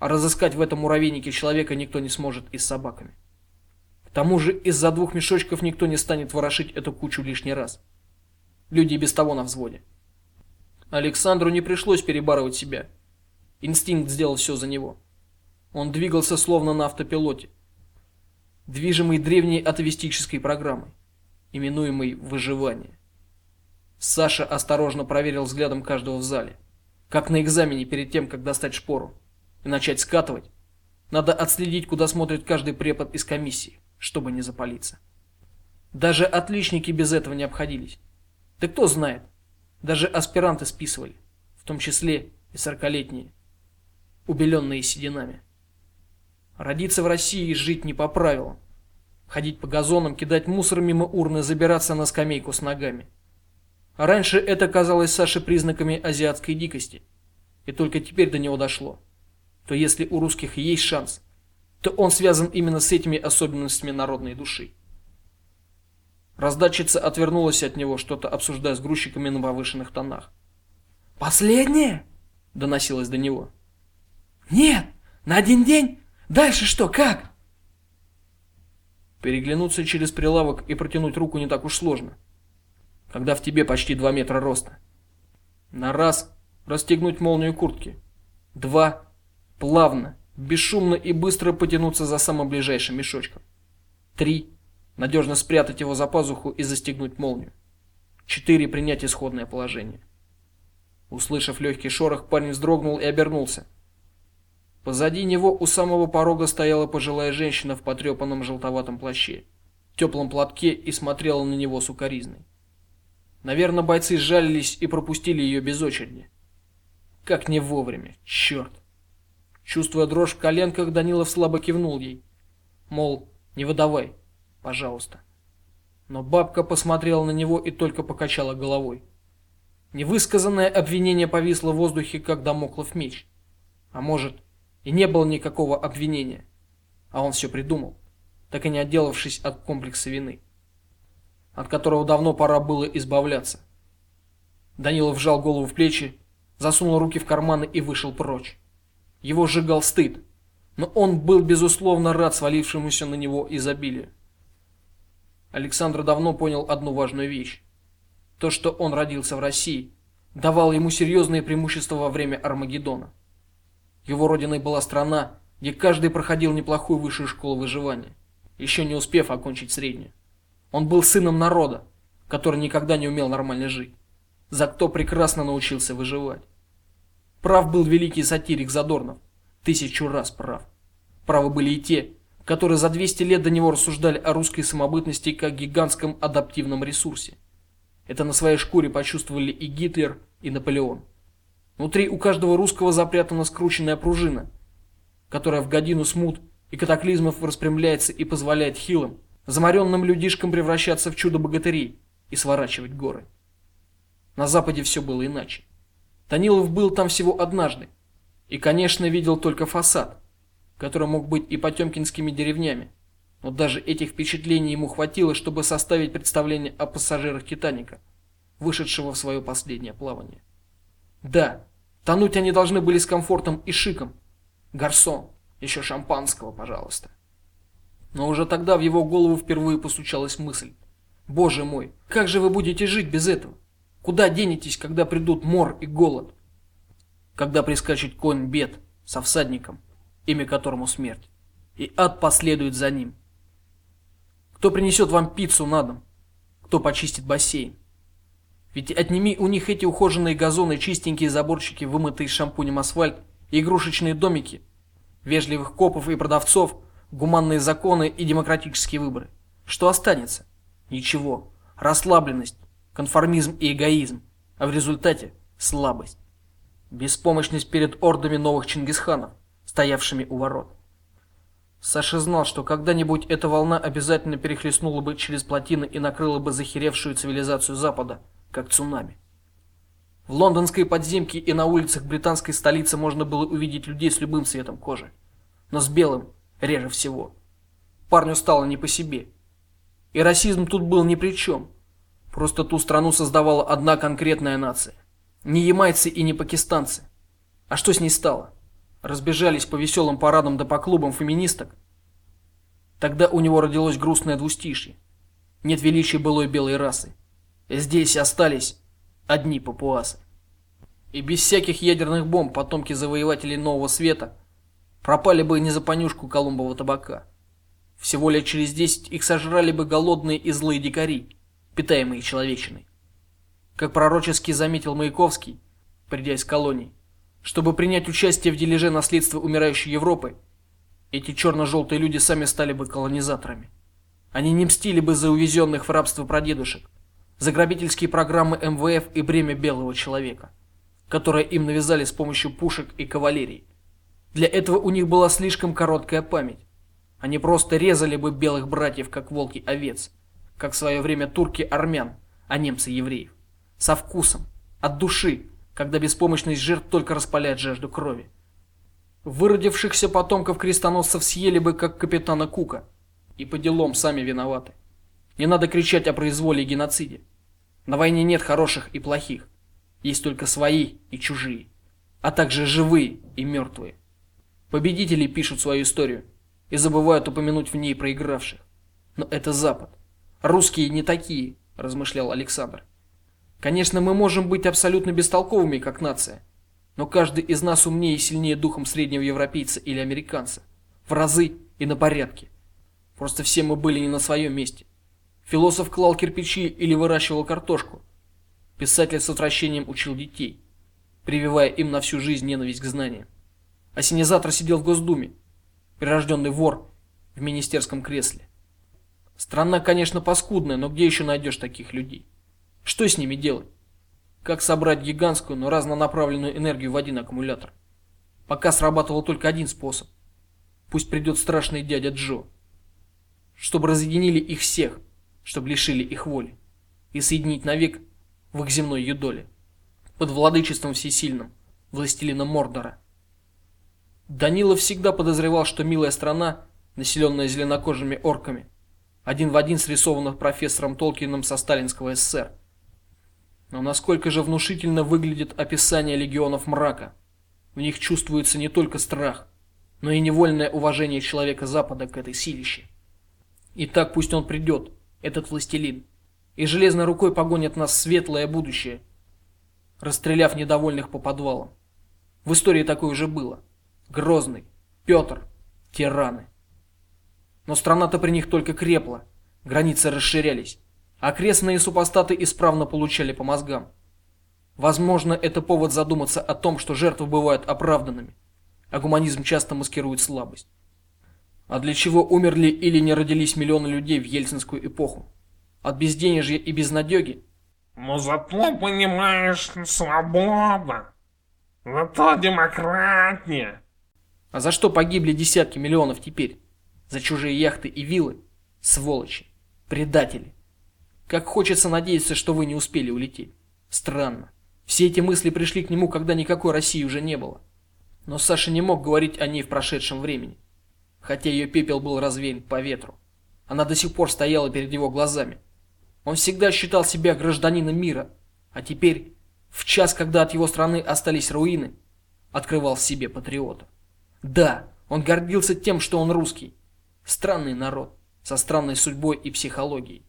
А разыскать в этом муравейнике человека никто не сможет и с собаками. Тому же из-за двух мешочков никто не станет ворошить эту кучу лишний раз. Люди без того на взводе. Александру не пришлось перебарывать себя. Инстинкт сделал все за него. Он двигался словно на автопилоте движимый древней атовистической программой, именуемой выживание. Саша осторожно проверил взглядом каждого в зале, как на экзамене перед тем, как достать шпору и начать скатывать. Надо отследить, куда смотрит каждый препод из комиссии, чтобы не запалиться. Даже отличники без этого не обходились. Да кто знает, даже аспиранты списывали, в том числе и сорокалетние, убеленные сединами. Родиться в России и жить не по правилам. Ходить по газонам, кидать мусор мимо урны, забираться на скамейку с ногами. А раньше это казалось Саше признаками азиатской дикости. И только теперь до него дошло. То если у русских есть шанс, то он связан именно с этими особенностями народной души. Раздатчица отвернулась от него, что-то обсуждая с грузчиками на повышенных тонах.
«Последнее?»
– доносилось до него.
«Нет, на один день Дальше что, как?
Переглянуться через прилавок и протянуть руку не так уж сложно, когда в тебе почти два метра роста. На раз расстегнуть молнию куртки. Два плавно, бесшумно и быстро потянуться за самым ближайшим мешочком. Три надежно спрятать его за пазуху и застегнуть молнию. Четыре принять исходное положение. Услышав легкий шорох, парень вздрогнул и обернулся. Позади него у самого порога стояла пожилая женщина в потрепанном желтоватом плаще, теплом платке и смотрела на него сукоризной. Наверное, бойцы сжалились и пропустили ее без очереди. Как не вовремя, черт. Чувствуя дрожь в коленках, Данилов слабо кивнул ей, мол, не выдавай, пожалуйста. Но бабка посмотрела на него и только покачала головой. Невысказанное обвинение повисло в воздухе, как дамоклов меч. А может, и не было никакого обвинения, а он все придумал, так и не отделавшись от комплекса вины, от которого давно пора было избавляться. Данилов вжал голову в плечи, засунул руки в карманы и вышел прочь. Его сжигал стыд, но он был безусловно рад свалившемуся на него изобилию. Александр давно понял одну важную вещь: то, что он родился в России, давало ему серьезные преимущества во время Армагеддона. Его родиной была страна, где каждый проходил неплохую высшую школу выживания, еще не успев окончить среднюю. Он был сыном народа, который никогда не умел нормально жить, за кто прекрасно научился выживать. Прав был великий сатирик Задорнов, тысячу раз прав. Правы были и те, которые за 200 лет до него рассуждали о русской самобытности как гигантском адаптивном ресурсе. Это на своей шкуре почувствовали и Гитлер, и Наполеон. Внутри у каждого русского запрятана скрученная пружина, которая в годину смут и катаклизмов распрямляется и позволяет хилым, заморенным людишкам превращаться в чудо-богатырей и сворачивать горы. На западе все было иначе. Танилов был там всего однажды и, конечно, видел только фасад, который мог быть и потемкинскими деревнями. Но даже этих впечатлений ему хватило, чтобы составить представление о пассажирах Титаника, вышедшего в свое последнее плавание. Да, тонуть они должны были с комфортом и шиком. Гарсон, еще шампанского, пожалуйста. Но уже тогда в его голову впервые постучалась мысль: "Боже мой, как же вы будете жить без этого? Куда денетесь, когда придут мор и голод? Когда прискачет конь бед со всадником, имя которому смерть, и ад последует за ним? Кто принесет вам пиццу на дом? Кто почистит бассейн? Ведь отними у них эти ухоженные газоны, чистенькие заборчики, вымытые шампунем асфальт, игрушечные домики, вежливых копов и продавцов, гуманные законы и демократические выборы. Что останется? Ничего. Расслабленность, конформизм и эгоизм, а в результате слабость, беспомощность перед ордами новых Чингисханов, стоявшими у ворот. Саша знал, что когда-нибудь эта волна обязательно перехлестнула бы через плотины и накрыла бы захеревшую цивилизацию Запада как цунами. В лондонской подземке и на улицах британской столицы можно было увидеть людей с любым цветом кожи, но с белым реже всего. Парню стало не по себе. И расизм тут был ни при чем. Просто ту страну создавала одна конкретная нация. Не ямайцы и не пакистанцы. А что с ней стало? Разбежались по веселым парадам да по клубам феминисток. Тогда у него родилось грустное двустишье. Нет величия былой белой расы. Здесь остались одни папуасы. И без всяких ядерных бомб потомки завоевателей Нового Света пропали бы не за понюшку колумбового табака. Всего лет через десять их сожрали бы голодные и злые дикари, питаемые человечиной. Как пророчески заметил Маяковский, придя из колоний, чтобы принять участие в дележе наследства умирающей Европы, эти черно желтые люди сами стали бы колонизаторами. Они не мстили бы за увезенных в рабство прадедушек, за грабительские программы МВФ и бремя белого человека, которое им навязали с помощью пушек и кавалерии. Для этого у них была слишком короткая память. Они просто резали бы белых братьев как волки овец, как в свое время турки армян, а немцы евреев, со вкусом, от души, когда беспомощность жертв только распаляет жажду крови. Выродившихся потомков крестоносцев съели бы как капитана Кука, и по делам сами виноваты. Не надо кричать о произволе и геноциде. На войне нет хороших и плохих. Есть только свои и чужие, а также живые и мертвые. Победители пишут свою историю и забывают упомянуть в ней проигравших. Но это Запад. Русские не такие, размышлял Александр. Конечно, мы можем быть абсолютно бестолковыми как нация, но каждый из нас умнее и сильнее духом среднего европейца или американца, в разы и на порядке. Просто все мы были не на своем месте. Философ клал кирпичи или выращивал картошку. Писатель с отвращением учил детей, прививая им на всю жизнь ненависть к знаниям. Осенизатор сидел в Госдуме, прирожденный вор в министерском кресле. Страна, конечно, паскудная, но где еще найдешь таких людей? Что с ними делать? Как собрать гигантскую, но разнонаправленную энергию в один аккумулятор? Пока срабатывал только один способ. Пусть придет страшный дядя Джо, чтобы разъединили их всех, чтобы лишили их воли и соединить навек в их земной юдоле под владычеством всесильным, властелина Мордора. Данила всегда подозревал, что милая страна, населенная зеленокожими орками, один в один срисованных профессором Толкином со сталинского СССР. Но насколько же внушительно выглядит описание легионов мрака. В них чувствуется не только страх, но и невольное уважение человека Запада к этой силище. И так пусть он придет, этот властелин, и железной рукой погонит нас в светлое будущее, расстреляв недовольных по подвалам. В истории такое уже было. Грозный, Петр, тираны. Но страна-то при них только крепла, границы расширялись, а крестные супостаты исправно получали по мозгам. Возможно, это повод задуматься о том, что жертвы бывают оправданными, а гуманизм часто маскирует слабость. А для чего умерли или не родились миллионы людей в ельцинскую эпоху? От безденежья и безнадеги?
Но зато, понимаешь, свобода. Зато демократия.
А за что погибли десятки миллионов теперь? За чужие яхты и виллы? Сволочи. Предатели. Как хочется надеяться, что вы не успели улететь. Странно. Все эти мысли пришли к нему, когда никакой России уже не было. Но Саша не мог говорить о ней в прошедшем времени хотя ее пепел был развеян по ветру. Она до сих пор стояла перед его глазами. Он всегда считал себя гражданином мира, а теперь, в час, когда от его страны остались руины, открывал в себе патриота. Да, он гордился тем, что он русский. Странный народ, со странной судьбой и психологией.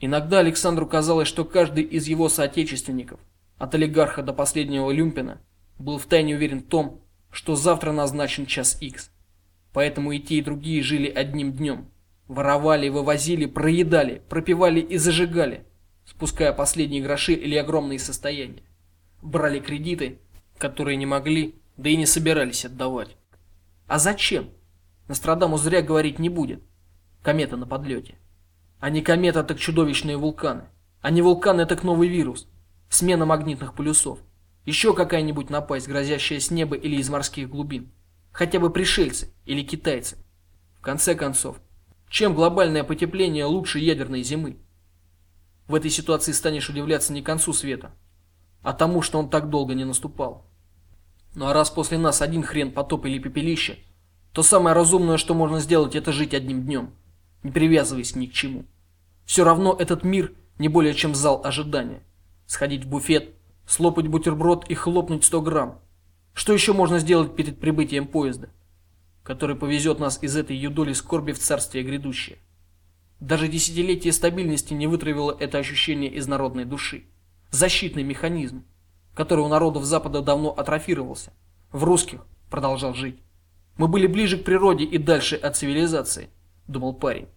Иногда Александру казалось, что каждый из его соотечественников, от олигарха до последнего люмпина, был втайне уверен в том, что завтра назначен час Х. Поэтому и те, и другие жили одним днем. Воровали, вывозили, проедали, пропивали и зажигали, спуская последние гроши или огромные состояния. Брали кредиты, которые не могли, да и не собирались отдавать. А зачем? Нострадамус зря говорить не будет. Комета на подлете. А не комета, так чудовищные вулканы. А не вулканы, так новый вирус. Смена магнитных полюсов. Еще какая-нибудь напасть, грозящая с неба или из морских глубин хотя бы пришельцы или китайцы. В конце концов, чем глобальное потепление лучше ядерной зимы? В этой ситуации станешь удивляться не концу света, а тому, что он так долго не наступал. Ну а раз после нас один хрен потоп или пепелище, то самое разумное, что можно сделать, это жить одним днем, не привязываясь ни к чему. Все равно этот мир не более чем зал ожидания. Сходить в буфет, слопать бутерброд и хлопнуть 100 грамм, что еще можно сделать перед прибытием поезда, который повезет нас из этой юдоли скорби в царствие грядущее? Даже десятилетие стабильности не вытравило это ощущение из народной души. Защитный механизм, который у народов Запада давно атрофировался, в русских продолжал жить. Мы были ближе к природе и дальше от цивилизации, думал парень.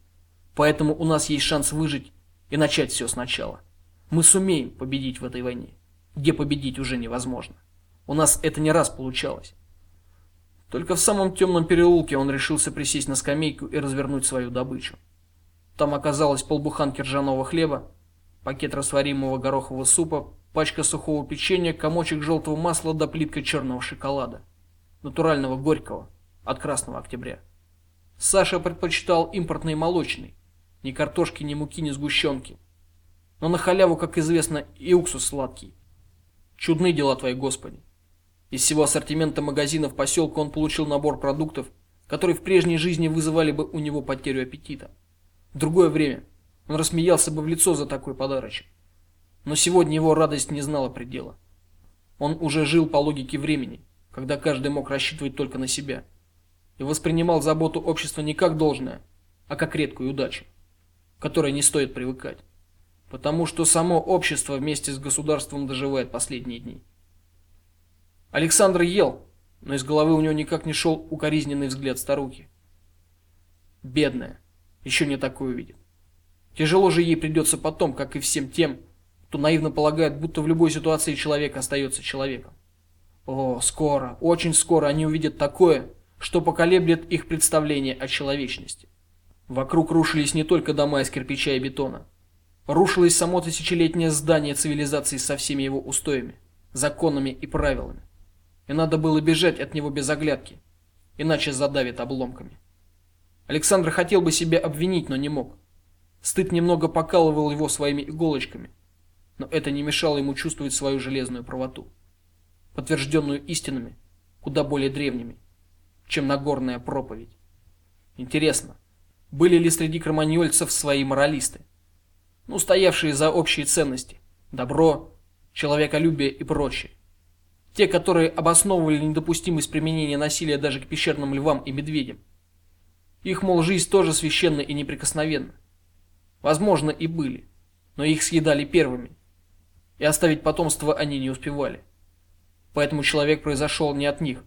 Поэтому у нас есть шанс выжить и начать все сначала. Мы сумеем победить в этой войне, где победить уже невозможно. У нас это не раз получалось. Только в самом темном переулке он решился присесть на скамейку и развернуть свою добычу. Там оказалось полбуханки ржаного хлеба, пакет растворимого горохового супа, пачка сухого печенья, комочек желтого масла да плитка черного шоколада, натурального горького, от Красного Октября. Саша предпочитал импортный молочный, ни картошки, ни муки, ни сгущенки. Но на халяву, как известно, и уксус сладкий. Чудные дела твои, Господи. Из всего ассортимента магазинов поселка он получил набор продуктов, которые в прежней жизни вызывали бы у него потерю аппетита. В другое время он рассмеялся бы в лицо за такой подарочек. Но сегодня его радость не знала предела. Он уже жил по логике времени, когда каждый мог рассчитывать только на себя, и воспринимал заботу общества не как должное, а как редкую удачу, к которой не стоит привыкать, потому что само общество вместе с государством доживает последние дни. Александр ел, но из головы у него никак не шел укоризненный взгляд старухи. Бедная, еще не такое увидит. Тяжело же ей придется потом, как и всем тем, кто наивно полагает, будто в любой ситуации человек остается человеком. О, скоро, очень скоро они увидят такое, что поколеблет их представление о человечности. Вокруг рушились не только дома из кирпича и бетона. Рушилось само тысячелетнее здание цивилизации со всеми его устоями, законами и правилами. И надо было бежать от него без оглядки, иначе задавит обломками. Александр хотел бы себя обвинить, но не мог. Стыд немного покалывал его своими иголочками, но это не мешало ему чувствовать свою железную правоту, подтвержденную истинами, куда более древними, чем Нагорная проповедь. Интересно, были ли среди кроманьольцев свои моралисты, ну, стоявшие за общие ценности: добро, человеколюбие и прочее. Те, которые обосновывали недопустимость применения насилия даже к пещерным львам и медведям. Их, мол, жизнь тоже священна и неприкосновенна. Возможно, и были, но их съедали первыми, и оставить потомство они не успевали. Поэтому человек произошел не от них,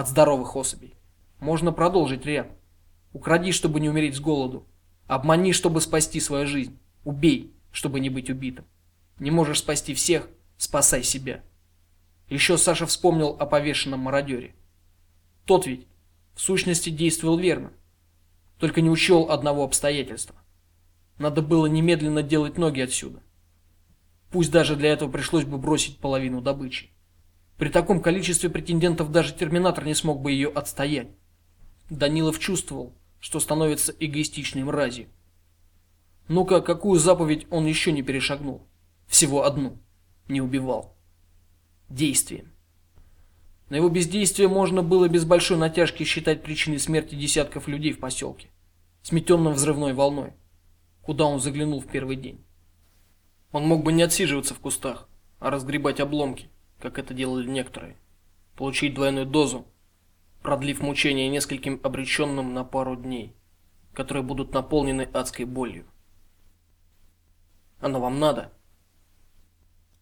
от здоровых особей. Можно продолжить ряд. Укради, чтобы не умереть с голоду. Обмани, чтобы спасти свою жизнь. Убей, чтобы не быть убитым. Не можешь спасти всех, спасай себя. Еще Саша вспомнил о повешенном мародере. Тот ведь в сущности действовал верно, только не учел одного обстоятельства. Надо было немедленно делать ноги отсюда. Пусть даже для этого пришлось бы бросить половину добычи. При таком количестве претендентов даже терминатор не смог бы ее отстоять. Данилов чувствовал, что становится эгоистичной мразью. Ну-ка, какую заповедь он еще не перешагнул? Всего одну. Не убивал. Действием. На его бездействие можно было без большой натяжки считать причиной смерти десятков людей в поселке, сметенном взрывной волной куда он заглянул в первый день. Он мог бы не отсиживаться в кустах, а разгребать обломки, как это делали некоторые, получить двойную дозу, продлив мучения нескольким обреченным на пару дней, которые будут наполнены адской болью. Оно вам надо?